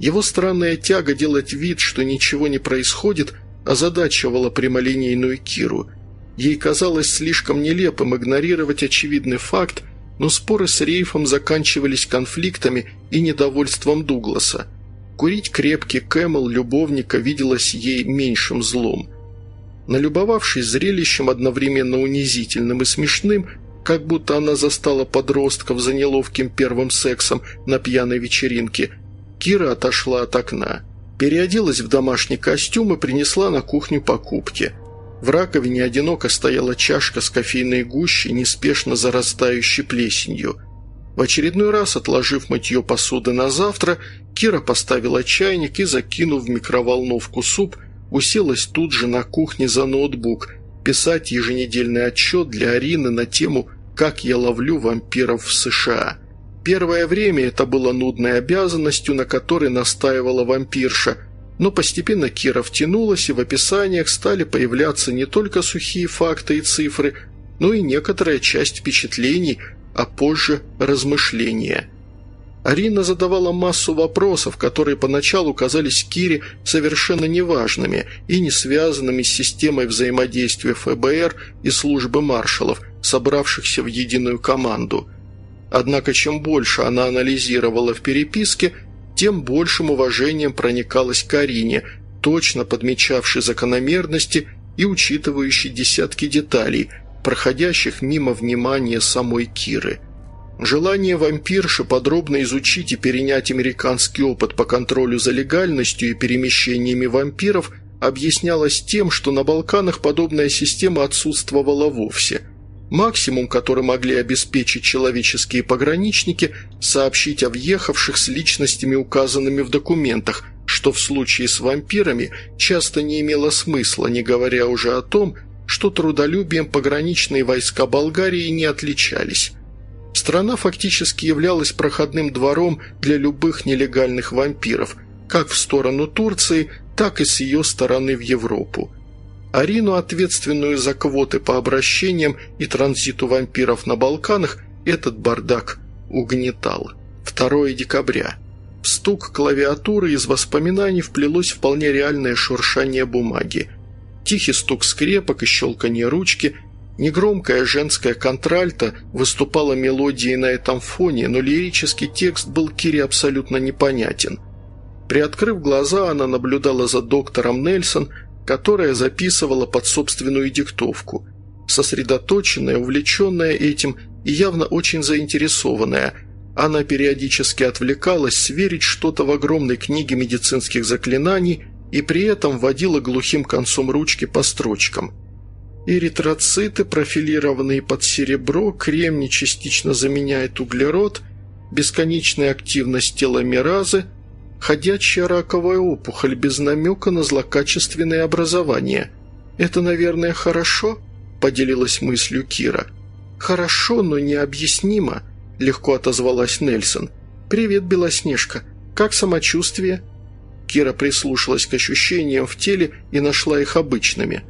S1: Его странная тяга делать вид, что ничего не происходит, озадачивала прямолинейную Киру. Ей казалось слишком нелепым игнорировать очевидный факт, но споры с Рейфом заканчивались конфликтами и недовольством Дугласа. Курить крепкий Camel любовника виделось ей меньшим злом. Налюбовавшись зрелищем одновременно унизительным и смешным, как будто она застала подростков за неловким первым сексом на пьяной вечеринке, Кира отошла от окна. Переоделась в домашний костюм и принесла на кухню покупки – в раковине одиноко стояла чашка с кофейной гущей, неспешно зарастающей плесенью. В очередной раз, отложив мытье посуды на завтра, Кира поставила чайник и, закинув в микроволновку суп, уселась тут же на кухне за ноутбук писать еженедельный отчет для Арины на тему «Как я ловлю вампиров в США». Первое время это было нудной обязанностью, на которой настаивала вампирша – но постепенно Кира втянулась, и в описаниях стали появляться не только сухие факты и цифры, но и некоторая часть впечатлений, а позже размышления. Арина задавала массу вопросов, которые поначалу казались Кире совершенно неважными и не связанными с системой взаимодействия ФБР и службы маршалов, собравшихся в единую команду. Однако чем больше она анализировала в переписке – тем большим уважением проникалась к Арине, точно подмечавшей закономерности и учитывающей десятки деталей, проходящих мимо внимания самой Киры. Желание вампирши подробно изучить и перенять американский опыт по контролю за легальностью и перемещениями вампиров объяснялось тем, что на Балканах подобная система отсутствовала вовсе – Максимум, который могли обеспечить человеческие пограничники, сообщить о въехавших с личностями, указанными в документах, что в случае с вампирами часто не имело смысла, не говоря уже о том, что трудолюбием пограничные войска Болгарии не отличались. Страна фактически являлась проходным двором для любых нелегальных вампиров, как в сторону Турции, так и с ее стороны в Европу. Арину, ответственную за квоты по обращениям и транзиту вампиров на Балканах, этот бардак угнетал. 2 декабря. В стук клавиатуры из воспоминаний вплелось вполне реальное шуршание бумаги. Тихий стук скрепок и щелканье ручки, негромкая женская контральта выступала мелодией на этом фоне, но лирический текст был Кире абсолютно непонятен. Приоткрыв глаза, она наблюдала за доктором Нельсон – которая записывала под собственную диктовку. Сосредоточенная, увлеченная этим и явно очень заинтересованная, она периодически отвлекалась сверить что-то в огромной книге медицинских заклинаний и при этом водила глухим концом ручки по строчкам. Эритроциты, профилированные под серебро, кремний частично заменяет углерод, бесконечная активность теломеразы –
S2: Ходячая раковая опухоль без намека на злокачественное образование. Это, наверное, хорошо?» – поделилась мыслью Кира. «Хорошо, но необъяснимо», – легко отозвалась Нельсон. «Привет, Белоснежка. Как самочувствие?» Кира прислушалась к ощущениям в теле и нашла их обычными.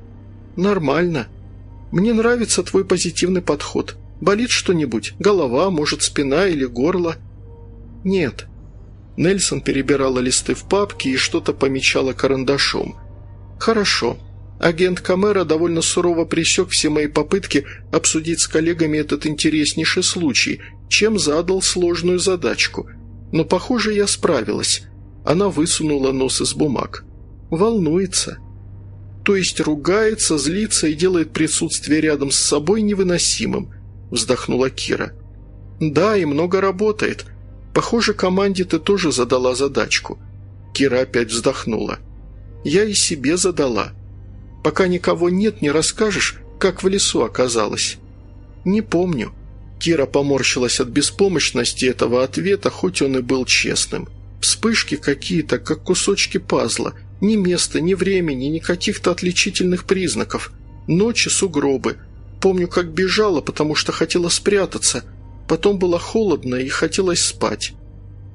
S2: «Нормально. Мне нравится твой позитивный подход. Болит что-нибудь? Голова, может, спина или горло?» «Нет». Нельсон перебирала листы в папке и что-то помечала карандашом. «Хорошо. Агент Камера довольно сурово пресек все мои попытки обсудить с коллегами этот интереснейший случай, чем задал сложную задачку. Но, похоже, я справилась. Она высунула нос из бумаг. Волнуется. То есть ругается, злится и делает присутствие рядом с собой невыносимым, вздохнула Кира. Да, и много работает. Похоже, команде ты тоже задала задачку. Кира опять вздохнула. Я и себе задала. Пока никого нет, не расскажешь, как в лесу оказалось. Не помню. Кира поморщилась от беспомощности этого ответа, хоть он и был честным. Вспышки какие-то, как кусочки пазла. Ни места, ни времени, ни каких-то отличительных признаков. Ночи сугробы. Помню, как бежала, потому что хотела спрятаться. Потом было холодно и хотелось спать.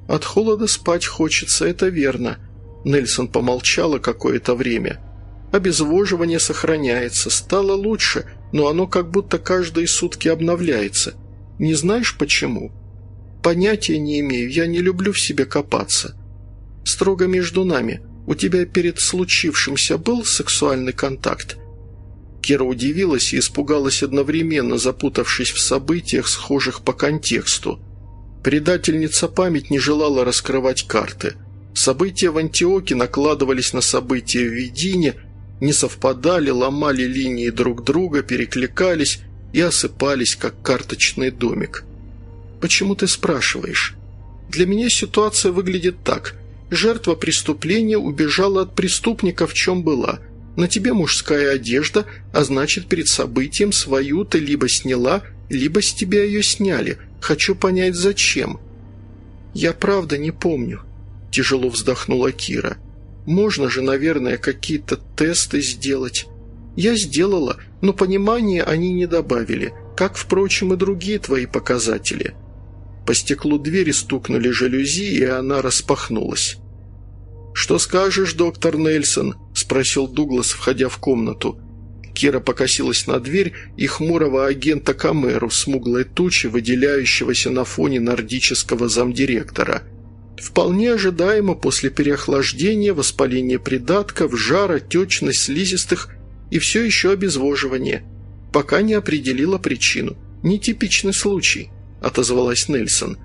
S2: От холода спать хочется, это верно. Нельсон помолчала какое-то время. Обезвоживание сохраняется, стало лучше, но оно как будто каждые сутки обновляется. Не знаешь почему?» «Понятия не имею, я не люблю в себе копаться. Строго между нами, у тебя перед случившимся был сексуальный контакт?» Кира удивилась и испугалась одновременно, запутавшись в событиях, схожих по контексту. Предательница память не желала раскрывать карты. События в Антиоке накладывались на события в Видине, не совпадали, ломали линии друг друга, перекликались и осыпались, как карточный домик. «Почему ты спрашиваешь?» «Для меня ситуация выглядит так. Жертва преступления убежала от преступника, в чем была. На тебе мужская одежда, а значит, перед событием свою ты либо сняла, либо с тебя ее сняли. Хочу понять, зачем». «Я правда не помню», – тяжело вздохнула Кира. «Можно же, наверное, какие-то тесты сделать». «Я сделала, но понимания они не добавили, как, впрочем, и другие твои показатели». По стеклу двери стукнули жалюзи, и она распахнулась. «Что скажешь, доктор Нельсон?» – спросил Дуглас, входя в комнату. Кира покосилась на дверь и хмурого агента Камеру, смуглой тучи, выделяющегося на фоне нордического замдиректора. Вполне ожидаемо после переохлаждения, воспаления придатков, жара, отечность слизистых и все еще обезвоживание. Пока не определила причину. Нетипичный случай отозвалась Нельсон.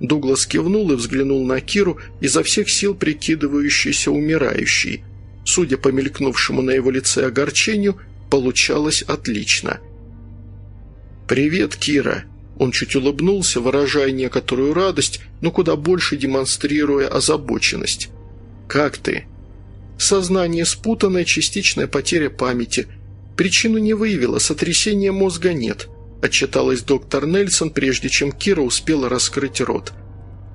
S2: Дуглас кивнул и взглянул на Киру, изо всех сил прикидывающейся умирающей. Судя по мелькнувшему на его лице огорчению, получалось отлично. «Привет, Кира!» Он чуть улыбнулся, выражая некоторую радость, но куда больше демонстрируя озабоченность. «Как ты?» «Сознание спутанное, частичная потеря памяти. Причину не выявила, сотрясения мозга нет. – отчиталась доктор Нельсон, прежде чем Кира успела раскрыть рот.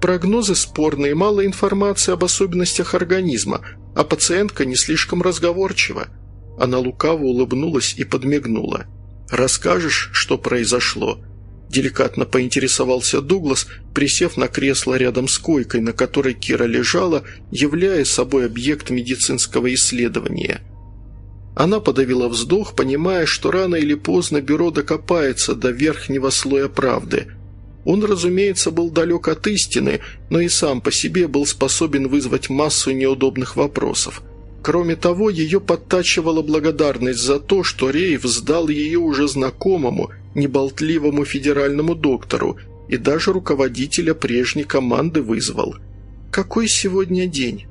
S2: «Прогнозы спорные, мало информации об особенностях организма, а пациентка не слишком разговорчива». Она лукаво улыбнулась и подмигнула. «Расскажешь, что произошло?» Деликатно поинтересовался Дуглас, присев на кресло рядом с койкой, на которой Кира лежала, являя собой объект медицинского исследования – она подавила вздох, понимая, что рано или поздно бюро докопается до верхнего слоя правды. Он, разумеется, был далек от истины, но и сам по себе был способен вызвать массу неудобных вопросов. Кроме того, ее подтачивала благодарность за то, что Рейв сдал ее уже знакомому, неболтливому федеральному доктору и даже руководителя прежней команды вызвал. «Какой сегодня день?»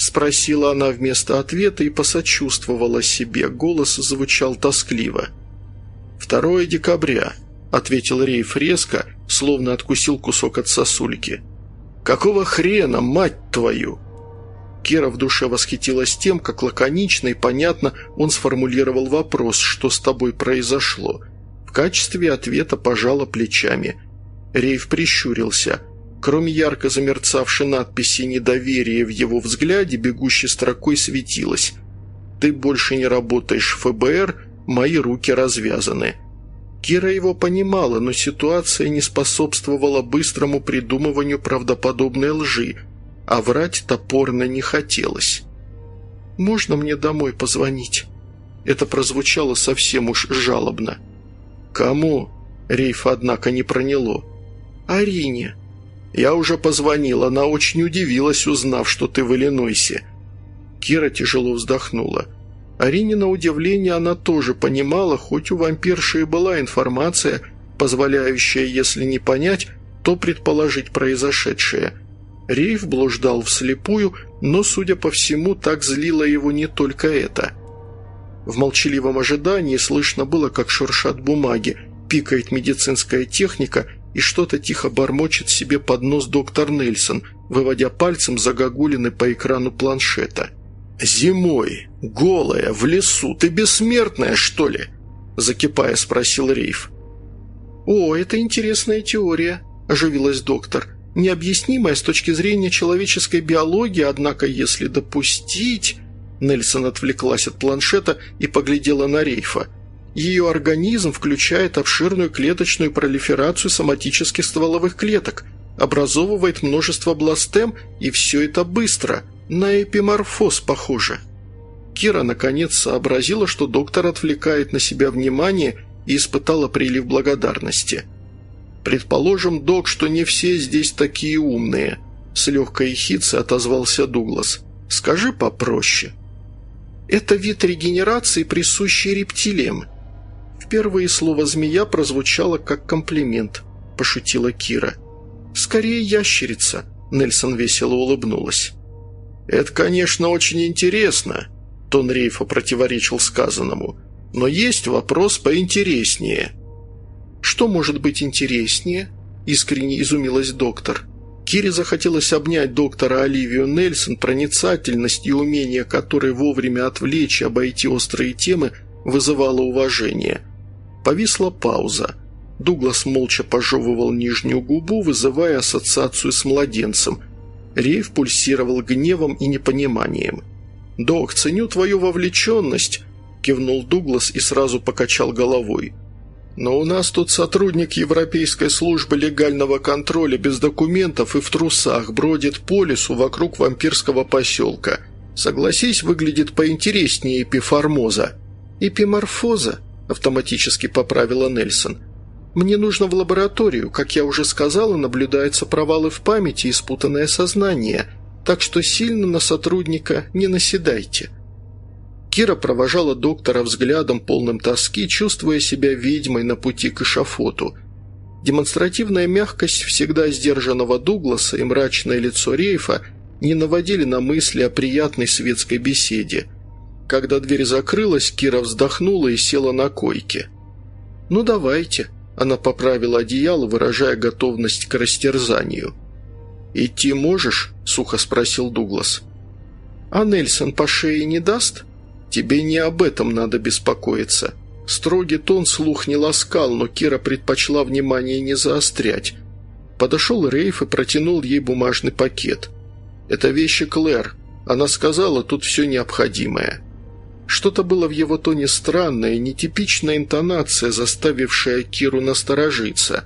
S2: Спросила она вместо ответа и посочувствовала себе. Голос звучал тоскливо. «Второе декабря», — ответил Рейф резко, словно откусил кусок от сосульки. «Какого хрена, мать твою?» Кира в душе восхитилась тем, как лаконично и понятно он сформулировал вопрос «Что с тобой произошло?». В качестве ответа пожала плечами. Рейв прищурился.
S1: Кроме ярко замерцавшей надписи «Недоверие» в его взгляде, бегущей строкой светилось «Ты больше не работаешь в ФБР, мои руки развязаны». Кира его понимала, но ситуация не способствовала быстрому придумыванию правдоподобной лжи, а врать топорно не хотелось. «Можно мне домой позвонить?» Это прозвучало совсем уж жалобно. «Кому?» Рейф, однако, не проняло. «Арине». «Я уже позвонил, она очень удивилась, узнав, что ты в Иллинойсе». Кира тяжело вздохнула. Арине, на удивление, она тоже понимала, хоть у вампирши и была информация, позволяющая, если не понять, то предположить произошедшее. Рейф блуждал вслепую, но, судя по всему, так злило его не только это. В молчаливом ожидании слышно было, как шуршат бумаги, пикает медицинская техника и что-то тихо бормочет себе под нос доктор Нельсон, выводя пальцем загогулины по экрану планшета – «Зимой, голая, в лесу, ты бессмертная, что ли?» Закипая, спросил Рейф.
S2: «О, это интересная теория», – оживилась доктор. «Необъяснимая с точки зрения человеческой биологии, однако если допустить...» Нельсон отвлеклась от планшета и поглядела на Рейфа. «Ее организм включает обширную клеточную пролиферацию соматических стволовых клеток, образовывает множество бластем, и все это быстро – на эпиморфоз похоже». Кира наконец сообразила, что доктор отвлекает на себя внимание и испытала прилив благодарности. «Предположим, док, что не все здесь такие умные», – с легкой ехицей отозвался Дуглас. «Скажи попроще». «Это вид регенерации, присущий рептилиям». Впервые слово «змея» прозвучало как комплимент, – пошутила Кира. «Скорее ящерица», – Нельсон весело улыбнулась. «Это, конечно, очень интересно», – тон Рейфа противоречил сказанному, – «но есть вопрос поинтереснее». «Что может быть интереснее?» – искренне изумилась доктор. Кире захотелось обнять доктора Оливию Нельсон, проницательность и умение которой вовремя отвлечь и обойти острые темы вызывало уважение. Повисла пауза. Дуглас молча пожевывал нижнюю губу, вызывая ассоциацию с младенцем – Рейв пульсировал гневом и непониманием. «Док, ценю твою вовлеченность», – кивнул Дуглас и сразу покачал головой. «Но у нас тут сотрудник Европейской службы легального контроля без документов и в трусах бродит по лесу вокруг вампирского поселка. Согласись, выглядит поинтереснее эпифармоза». «Эпиморфоза», – автоматически поправила Нельсон – мне нужно в лабораторию. Как я уже сказала, наблюдаются провалы в памяти и спутанное сознание, так что сильно на сотрудника не наседайте». Кира провожала доктора взглядом полным тоски, чувствуя себя ведьмой на пути к эшафоту. Демонстративная мягкость всегда сдержанного Дугласа и мрачное лицо Рейфа не наводили на мысли о приятной светской беседе. Когда дверь закрылась, Кира вздохнула и села на койке. «Ну давайте», она поправила одеяло, выражая готовность к растерзанию. «Идти можешь?» – сухо спросил Дуглас. «А Нельсон по шее не даст?» «Тебе не об этом надо беспокоиться». Строгий тон слух не ласкал, но Кира предпочла внимание не заострять. Подошел Рейф и протянул ей бумажный пакет. «Это вещи Клэр. Она сказала, тут все необходимое». Что-то было в его тоне странное, нетипичная интонация, заставившая Киру насторожиться.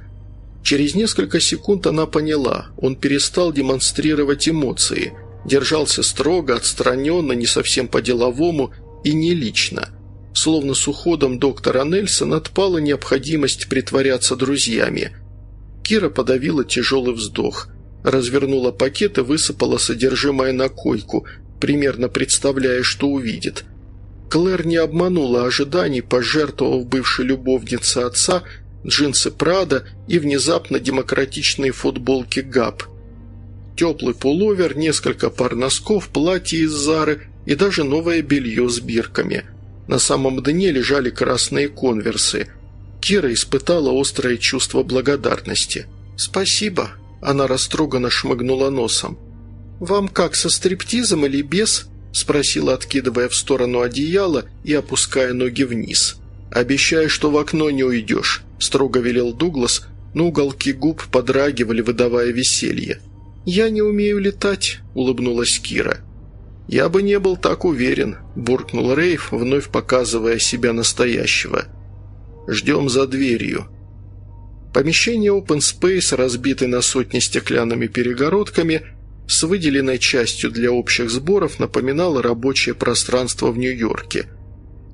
S2: Через несколько секунд она поняла, он перестал демонстрировать эмоции, держался строго, отстраненно, не совсем по-деловому и не лично. Словно с уходом доктора Нельсона отпала необходимость притворяться друзьями. Кира подавила тяжелый вздох, развернула пакет и высыпала содержимое на койку, примерно представляя, что увидит – Клэр не обманула ожиданий, пожертвовав бывшей любовнице отца джинсы Прада и внезапно демократичные футболки Гап. Теплый пуловер, несколько пар носков, платье из Зары и даже новое белье с бирками. На самом дне лежали красные конверсы. Кира испытала острое чувство благодарности. «Спасибо», – она растроганно шмыгнула носом. «Вам как, со стриптизом или без?» – спросила, откидывая в сторону одеяло и опуская ноги вниз. «Обещай, что в окно не уйдешь», – строго велел Дуглас,
S1: но уголки губ подрагивали, выдавая веселье. «Я не умею летать», — улыбнулась Кира. «Я бы не был так уверен», – буркнул Рейв, вновь показывая себя настоящего. «Ждем за дверью». Помещение Open Space, разбитое на сотни стеклянными перегородками, с выделенной частью для общих сборов, напоминало рабочее пространство в Нью-Йорке.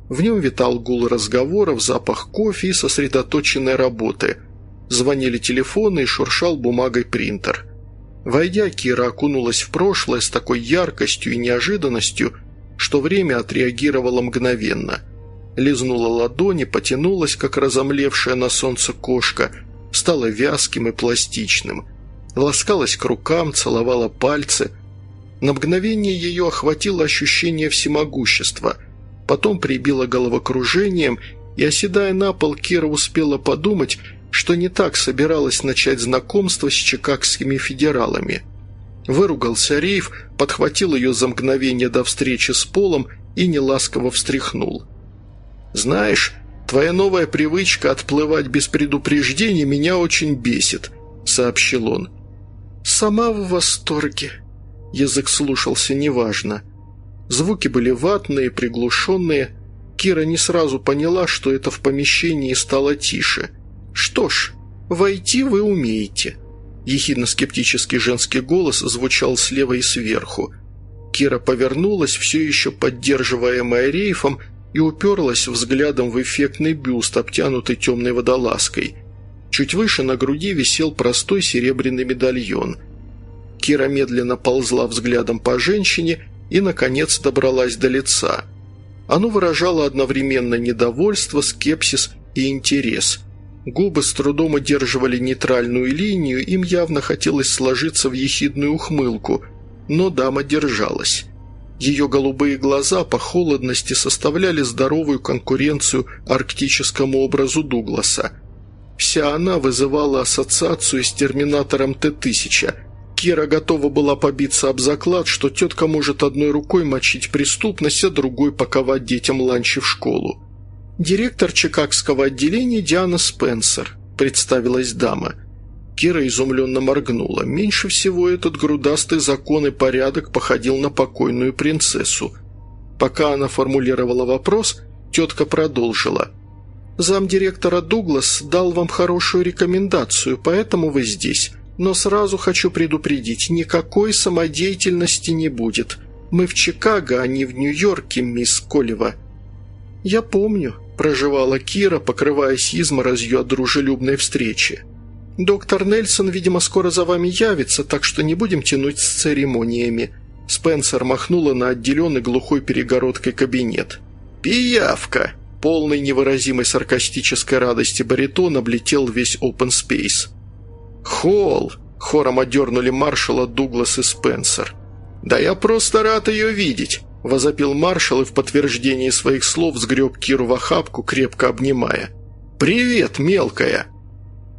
S1: В нем витал гул разговоров, запах кофе и сосредоточенной работы. Звонили телефоны и шуршал бумагой принтер – Войдя, Кира окунулась в прошлое с такой яркостью и неожиданностью, что время отреагировало мгновенно. Лизнула ладони, потянулась, как разомлевшая на солнце кошка, стала вязким и пластичным. Ласкалась к рукам, целовала пальцы. На мгновение ее охватило ощущение всемогущества, потом прибило головокружением, и, оседая на пол, Кира успела подумать, что не так собиралась начать знакомство с чикагскими федералами. Выругался Рейв, подхватил ее за мгновение до встречи с Полом и неласково встряхнул. «Знаешь, твоя новая привычка отплывать без предупреждения меня очень бесит», — сообщил он. «Сама в восторге». Язык слушался неважно. Звуки были ватные, приглушенные. Кира не сразу поняла, что это в помещении стало тише — «Что ж, войти вы умеете». Ехидно-скептический женский голос звучал слева и сверху. Кира повернулась, все еще поддерживаемая рейфом, и уперлась взглядом в эффектный бюст, обтянутый темной водолазкой. Чуть выше на груди висел простой серебряный медальон. Кира медленно ползла взглядом по женщине и, наконец, добралась до лица. Оно выражало одновременно недовольство, скепсис и интерес – Губы с трудом удерживали нейтральную линию, им явно хотелось сложиться в ехидную ухмылку, но дама держалась. Ее голубые глаза по холодности составляли здоровую конкуренцию арктическому образу Дугласа. Вся она вызывала ассоциацию с терминатором Т-1000. Кира готова была побиться об заклад, что тетка может одной рукой мочить преступность, а другой паковать детям ланчи в школу. «Директор Чикагского отделения Диана Спенсер», – представилась дама. Кира изумленно моргнула. Меньше всего этот грудастый закон и порядок походил на покойную принцессу. Пока она формулировала вопрос, тетка продолжила. «Замдиректора Дуглас дал вам хорошую рекомендацию, поэтому вы здесь. Но сразу хочу предупредить, никакой самодеятельности не будет. Мы в Чикаго, а не в Нью-Йорке, мисс Колева». «Я помню», проживала Кира, покрываясь изморозью от дружелюбной встречи. «Доктор Нельсон, видимо, скоро за вами явится, так что не будем тянуть с церемониями». Спенсер махнула на отделенный глухой перегородкой кабинет. «Пиявка!» Полный невыразимой саркастической радости баритон облетел весь open space. «Холл!» – хором одернули маршала Дуглас и Спенсер. «Да я просто рад ее видеть!» – возопил маршал и в подтверждении своих слов сгреб Киру в охапку, крепко обнимая. «Привет, мелкая!»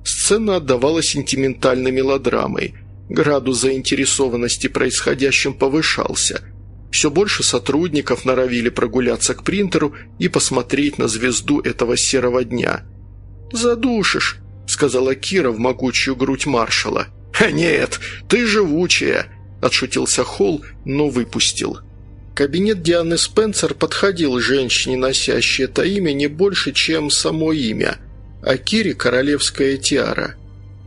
S1: Сцена отдавала сентиментальной мелодрамой. Градус заинтересованности происходящим повышался. Все больше сотрудников норовили прогуляться к принтеру и посмотреть на звезду этого серого дня. «Задушишь», – сказала Кира в могучую грудь маршала. «Нет, ты живучая», – отшутился Холл, но выпустил. Кабинет Дианы Спенсер подходил женщине, носящей это имя, не больше, чем само имя, а Кире – королевская тиара.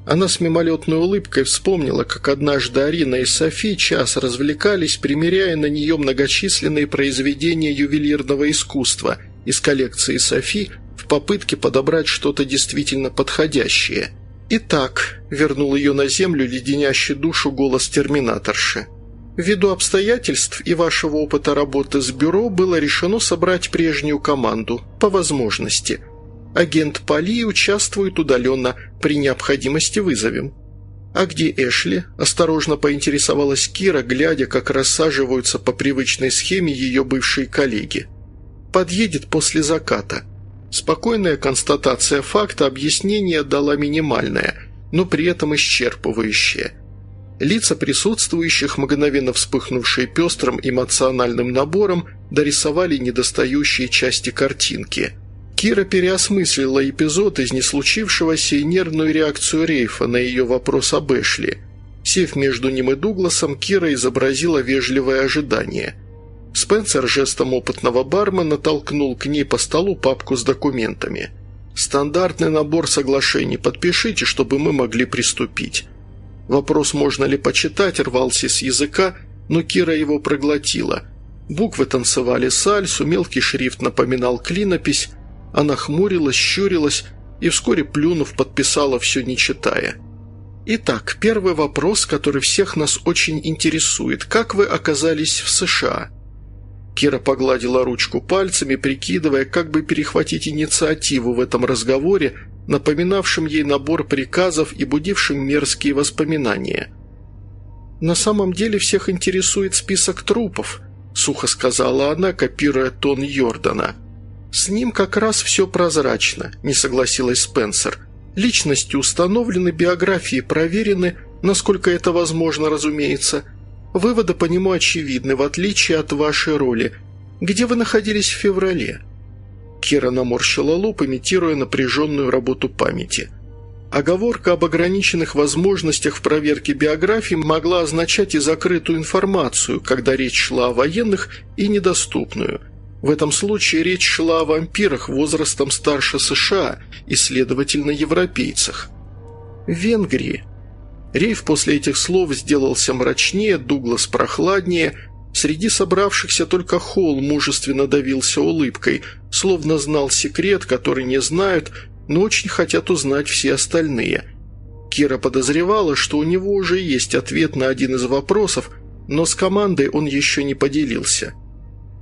S1: Она с мимолетной улыбкой вспомнила, как однажды Арина и Софи час развлекались, примеряя на нее многочисленные произведения ювелирного искусства из коллекции Софи в попытке подобрать что-то действительно подходящее. «Итак», – вернул ее на землю леденящий душу голос терминаторши – Ввиду обстоятельств и вашего опыта работы с бюро было решено собрать прежнюю команду, по возможности. Агент Поли участвует удаленно, при необходимости вызовем». «А где Эшли?» – осторожно поинтересовалась Кира, глядя, как рассаживаются по привычной схеме ее бывшие коллеги. «Подъедет после заката». Спокойная констатация факта объяснение дала минимальное, но при этом исчерпывающее – Лица присутствующих, мгновенно вспыхнувшие пестрым эмоциональным набором, дорисовали недостающие части картинки. Кира переосмыслила эпизод из неслучившегося и нервную реакцию Рейфа на ее вопрос об Эшли. Сев между ним и Дугласом, Кира изобразила вежливое ожидание. Спенсер жестом опытного бармена толкнул к ней по столу папку с документами. «Стандартный набор соглашений. Подпишите, чтобы мы могли приступить». Вопрос, можно ли почитать, рвался с языка, но Кира его проглотила. Буквы танцевали сальсу, мелкий шрифт напоминал клинопись, она хмурилась, щурилась и вскоре, плюнув, подписала все не читая. «Итак, первый вопрос, который всех нас очень интересует. Как вы оказались в США?» Кира погладила ручку пальцами, прикидывая, как бы перехватить инициативу в этом разговоре, напоминавшем ей набор приказов и будившим мерзкие воспоминания. «На самом деле всех интересует список трупов», – сухо сказала она, копируя тон Йордана. «С ним как раз все прозрачно», – не согласилась Спенсер. «Личности установлены, биографии проверены, насколько это возможно, разумеется. Выводы по нему очевидны, в отличие от вашей роли. Где вы находились в феврале?» Кира наморщила лоб, имитируя напряженную работу памяти. Оговорка об ограниченных возможностях в проверке биографии могла означать и закрытую информацию, когда речь шла о военных, и недоступную. В этом случае речь шла о вампирах возрастом старше США и, следовательно, европейцах. Венгрии. Рейв после этих слов сделался мрачнее, Дуглас прохладнее – Среди собравшихся только Холл мужественно давился улыбкой, словно знал секрет, который не знают, но очень хотят узнать все остальные. Кира подозревала, что у него уже есть ответ на один из вопросов, но с командой он еще не поделился.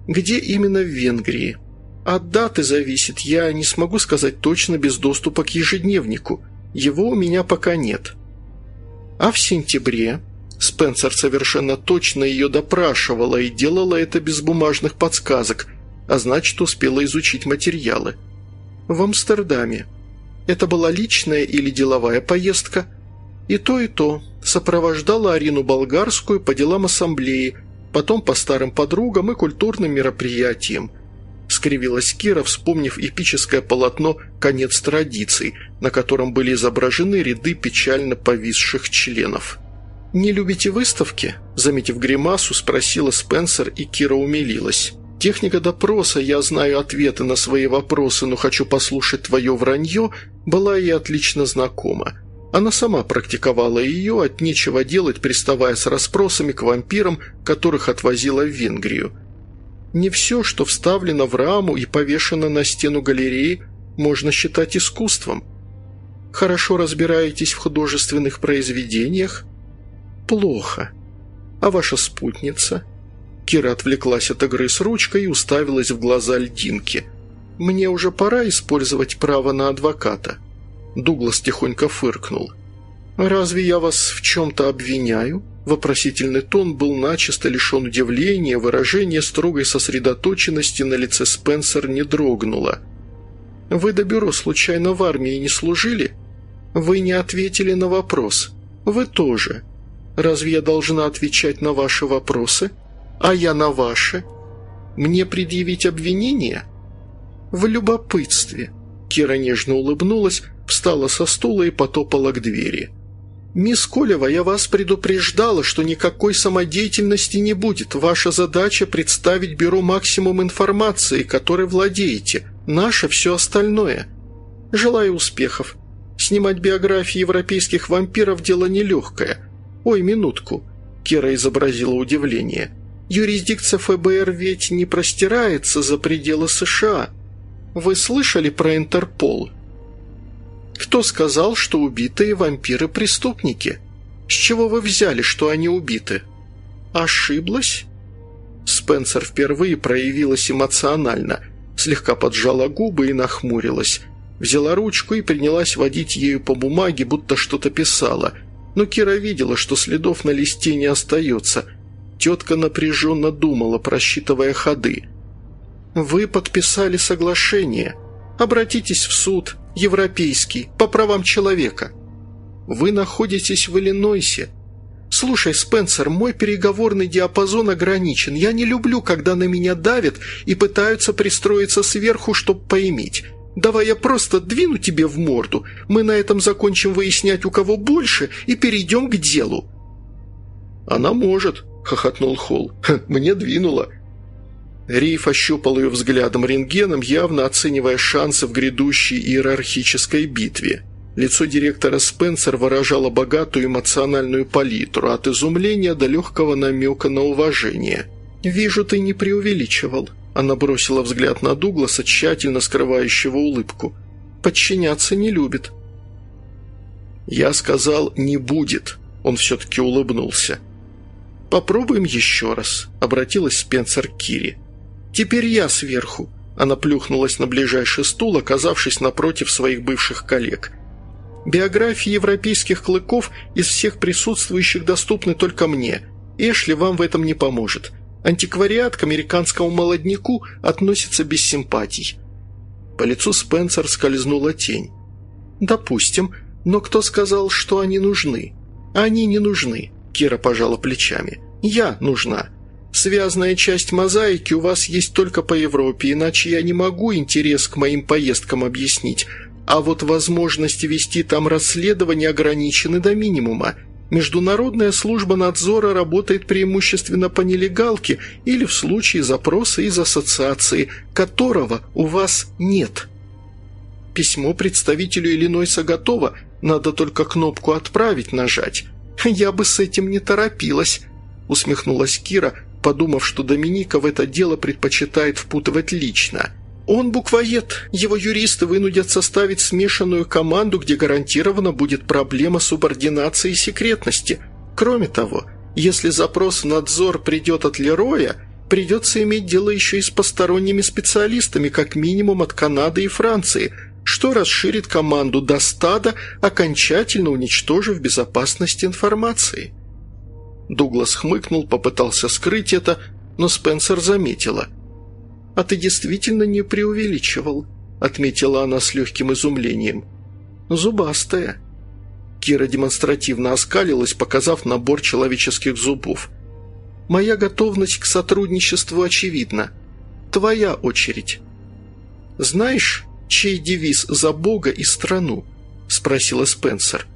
S1: «Где именно в Венгрии?» «От даты зависит, я не смогу сказать точно без доступа к ежедневнику. Его у меня пока нет». «А в сентябре?» Спенсер совершенно точно ее допрашивала и делала это без бумажных подсказок, а значит, успела изучить материалы. В Амстердаме. Это была личная или деловая поездка? И то, и то. Сопровождала Арину Болгарскую по делам ассамблеи, потом по старым подругам и культурным мероприятиям. Скривилась Кира, вспомнив эпическое полотно «Конец традиций», на котором были изображены ряды печально повисших членов. «Не любите выставки?» Заметив гримасу, спросила Спенсер, и Кира умилилась. «Техника допроса, я знаю ответы на свои вопросы, но хочу послушать твое вранье», была ей отлично знакома. Она сама практиковала ее, от нечего делать, приставая с расспросами к вампирам, которых отвозила в Венгрию. Не все, что вставлено в раму и повешено на стену галереи, можно считать искусством. Хорошо разбираетесь в художественных произведениях? «Плохо. А ваша спутница?» Кира отвлеклась от игры с ручкой и уставилась в глаза льдинки. «Мне уже пора использовать право на адвоката». Дуглас тихонько фыркнул. «Разве я вас в чем-то обвиняю?» Вопросительный тон был начисто лишен удивления, выражение строгой сосредоточенности на лице Спенсер не дрогнуло. «Вы до бюро случайно в армии не служили?» «Вы не ответили на вопрос. Вы тоже. Разве я должна отвечать на ваши вопросы? А я на ваши? Мне предъявить обвинение? В любопытстве». Кира нежно улыбнулась, встала со стула и потопала к двери. «Мисс Колева, я вас предупреждала, что никакой самодеятельности не будет. Ваша задача – представить бюро максимум информации, которой владеете. Наше – все остальное. Желаю успехов. Снимать биографии европейских вампиров – дело нелегкое. «Ой, минутку», – Кира изобразила удивление. «Юрисдикция ФБР ведь не простирается за пределы США. Вы слышали про Интерпол?» «Кто сказал, что убитые вампиры – преступники? С чего вы взяли, что они убиты?» «Ошиблась?» Спенсер впервые проявилась эмоционально, слегка поджала губы и нахмурилась. Взяла ручку и принялась водить ею по бумаге, будто что-то писала – но Кира видела, что следов на листе не остается. Тетка напряженно думала, просчитывая ходы. «Вы подписали соглашение. Обратитесь в суд, европейский, по правам человека. Вы находитесь в Иллинойсе. Слушай, Спенсер, мой переговорный диапазон ограничен. Я не люблю, когда на меня давят и пытаются пристроиться сверху, чтобы поиметь.
S2: Давай я просто двину тебе в морду. Мы на этом закончим выяснять, у кого больше, и перейдем к делу».
S1: «Она может», — хохотнул Холл. «Мне двинуло». Риф ощупал ее взглядом рентгеном, явно оценивая шансы в грядущей иерархической битве. Лицо директора Спенсер выражало богатую эмоциональную палитру, от изумления до легкого намека на уважение.
S2: «Вижу, ты не преувеличивал», – она бросила взгляд на Дугласа, тщательно скрывающего улыбку. «Подчиняться не любит».
S1: «Я сказал, не будет», – он все-таки улыбнулся.
S2: «Попробуем еще раз», – обратилась Спенсер к Кире. «Теперь я сверху». Она плюхнулась на ближайший стул, оказавшись напротив своих бывших коллег. «Биографии европейских клыков из всех присутствующих доступны только мне. Эшли вам в этом не поможет. Антиквариат к американскому молодняку относится без симпатий». По лицу Спенсер скользнула тень. «Допустим, но кто сказал, что они нужны?» «Они не нужны», – Кира пожала плечами. «Я нужна. Связанная часть мозаики у вас есть только по Европе, иначе я не могу интерес к моим поездкам объяснить. А вот возможности вести там расследование ограничены до минимума. Международная служба надзора работает преимущественно по нелегалке или в случае запроса из ассоциации, которого у вас нет. Письмо представителю Иллинойса готово, надо только кнопку «Отправить» нажать. «Я бы с этим не торопилась», — усмехнулась Кира, подумав, что Доминика в это дело предпочитает впутывать лично. «Он буквоед. Его юристы вынудят составить смешанную команду, где гарантированно будет проблема субординации и секретности. Кроме того, если запрос в надзор придет от Лероя, придется иметь дело еще и с посторонними специалистами, как минимум от Канады и Франции, что расширит команду до стада, окончательно уничтожив безопасность информации». Дуглас хмыкнул, попытался скрыть это, но Спенсер заметила. «А ты действительно не преувеличивал», — отметила она с легким изумлением. «Зубастая». Кира демонстративно оскалилась, показав набор человеческих зубов. «Моя готовность к сотрудничеству очевидна. Твоя очередь». «Знаешь, чей девиз «За Бога и страну»?» – спросила Спенсер.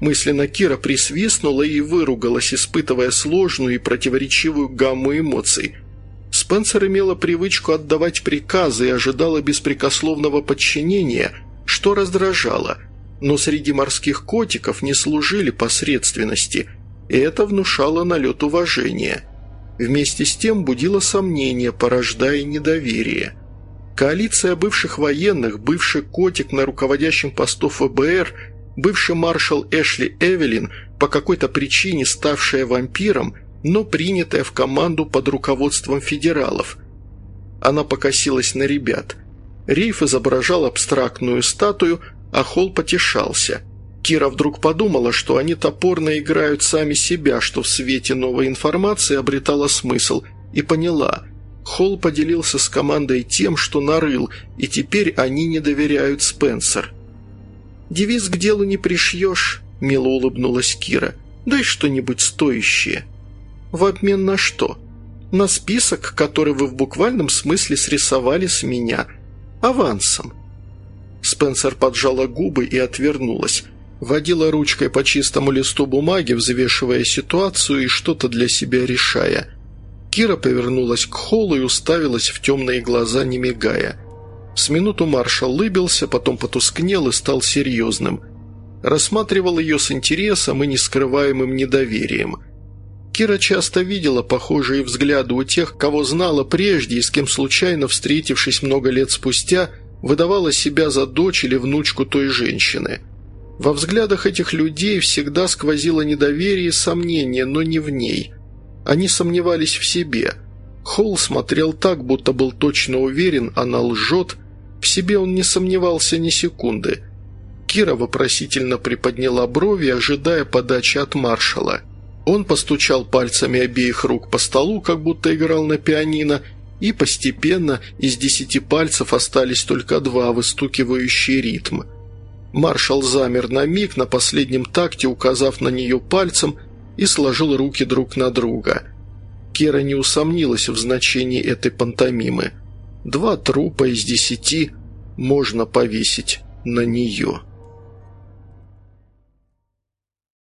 S2: Мысленно Кира присвистнула и выругалась, испытывая сложную и противоречивую гамму эмоций. Спенсер имела привычку отдавать приказы и ожидала беспрекословного подчинения, что раздражало, но среди морских котиков не служили посредственности, и это внушало налет уважения. Вместе с тем будило сомнение, порождая недоверие. Коалиция бывших военных, бывший котик на руководящем посту ФБР – бывший маршал Эшли Эвелин, по какой-то причине ставшая вампиром, но принятая в команду под руководством федералов. Она покосилась на ребят. Рейф изображал абстрактную статую, а Холл потешался. Кира вдруг подумала, что они топорно играют сами себя, что в свете новой информации обретала смысл, и поняла – Холл поделился с командой тем, что нарыл, и теперь они не доверяют Спенсер. «Девиз к делу не пришьешь», – мило улыбнулась Кира. «Дай что-нибудь стоящее». «В обмен на что?» «На список, который вы в буквальном смысле срисовали с меня. Авансом». Спенсер поджала губы и отвернулась. Водила ручкой по чистому листу бумаги, взвешивая ситуацию и что-то для себя решая. Кира повернулась к холлу и уставилась в темные глаза, не мигая – с минуту маршал улыбился, потом потускнел и стал серьезным. Рассматривал ее с интересом и нескрываемым недоверием. Кира часто видела похожие взгляды у тех, кого знала прежде и с кем случайно встретившись много лет спустя, выдавала себя за дочь или внучку той женщины. Во взглядах этих людей всегда сквозило недоверие и сомнение, но не в ней. Они сомневались в себе – Холл смотрел так, будто был точно уверен, она лжет. В себе он не сомневался ни секунды. Кира вопросительно приподняла брови, ожидая подачи от маршала. Он постучал пальцами обеих рук по столу, как будто играл на пианино, и постепенно из десяти пальцев остались только два, выстукивающие ритм. Маршал замер на миг на последнем такте, указав на нее пальцем, и сложил руки друг на друга – Кера не усомнилась в значении этой пантомимы. Два трупа из десяти.
S1: можно повесить на нее.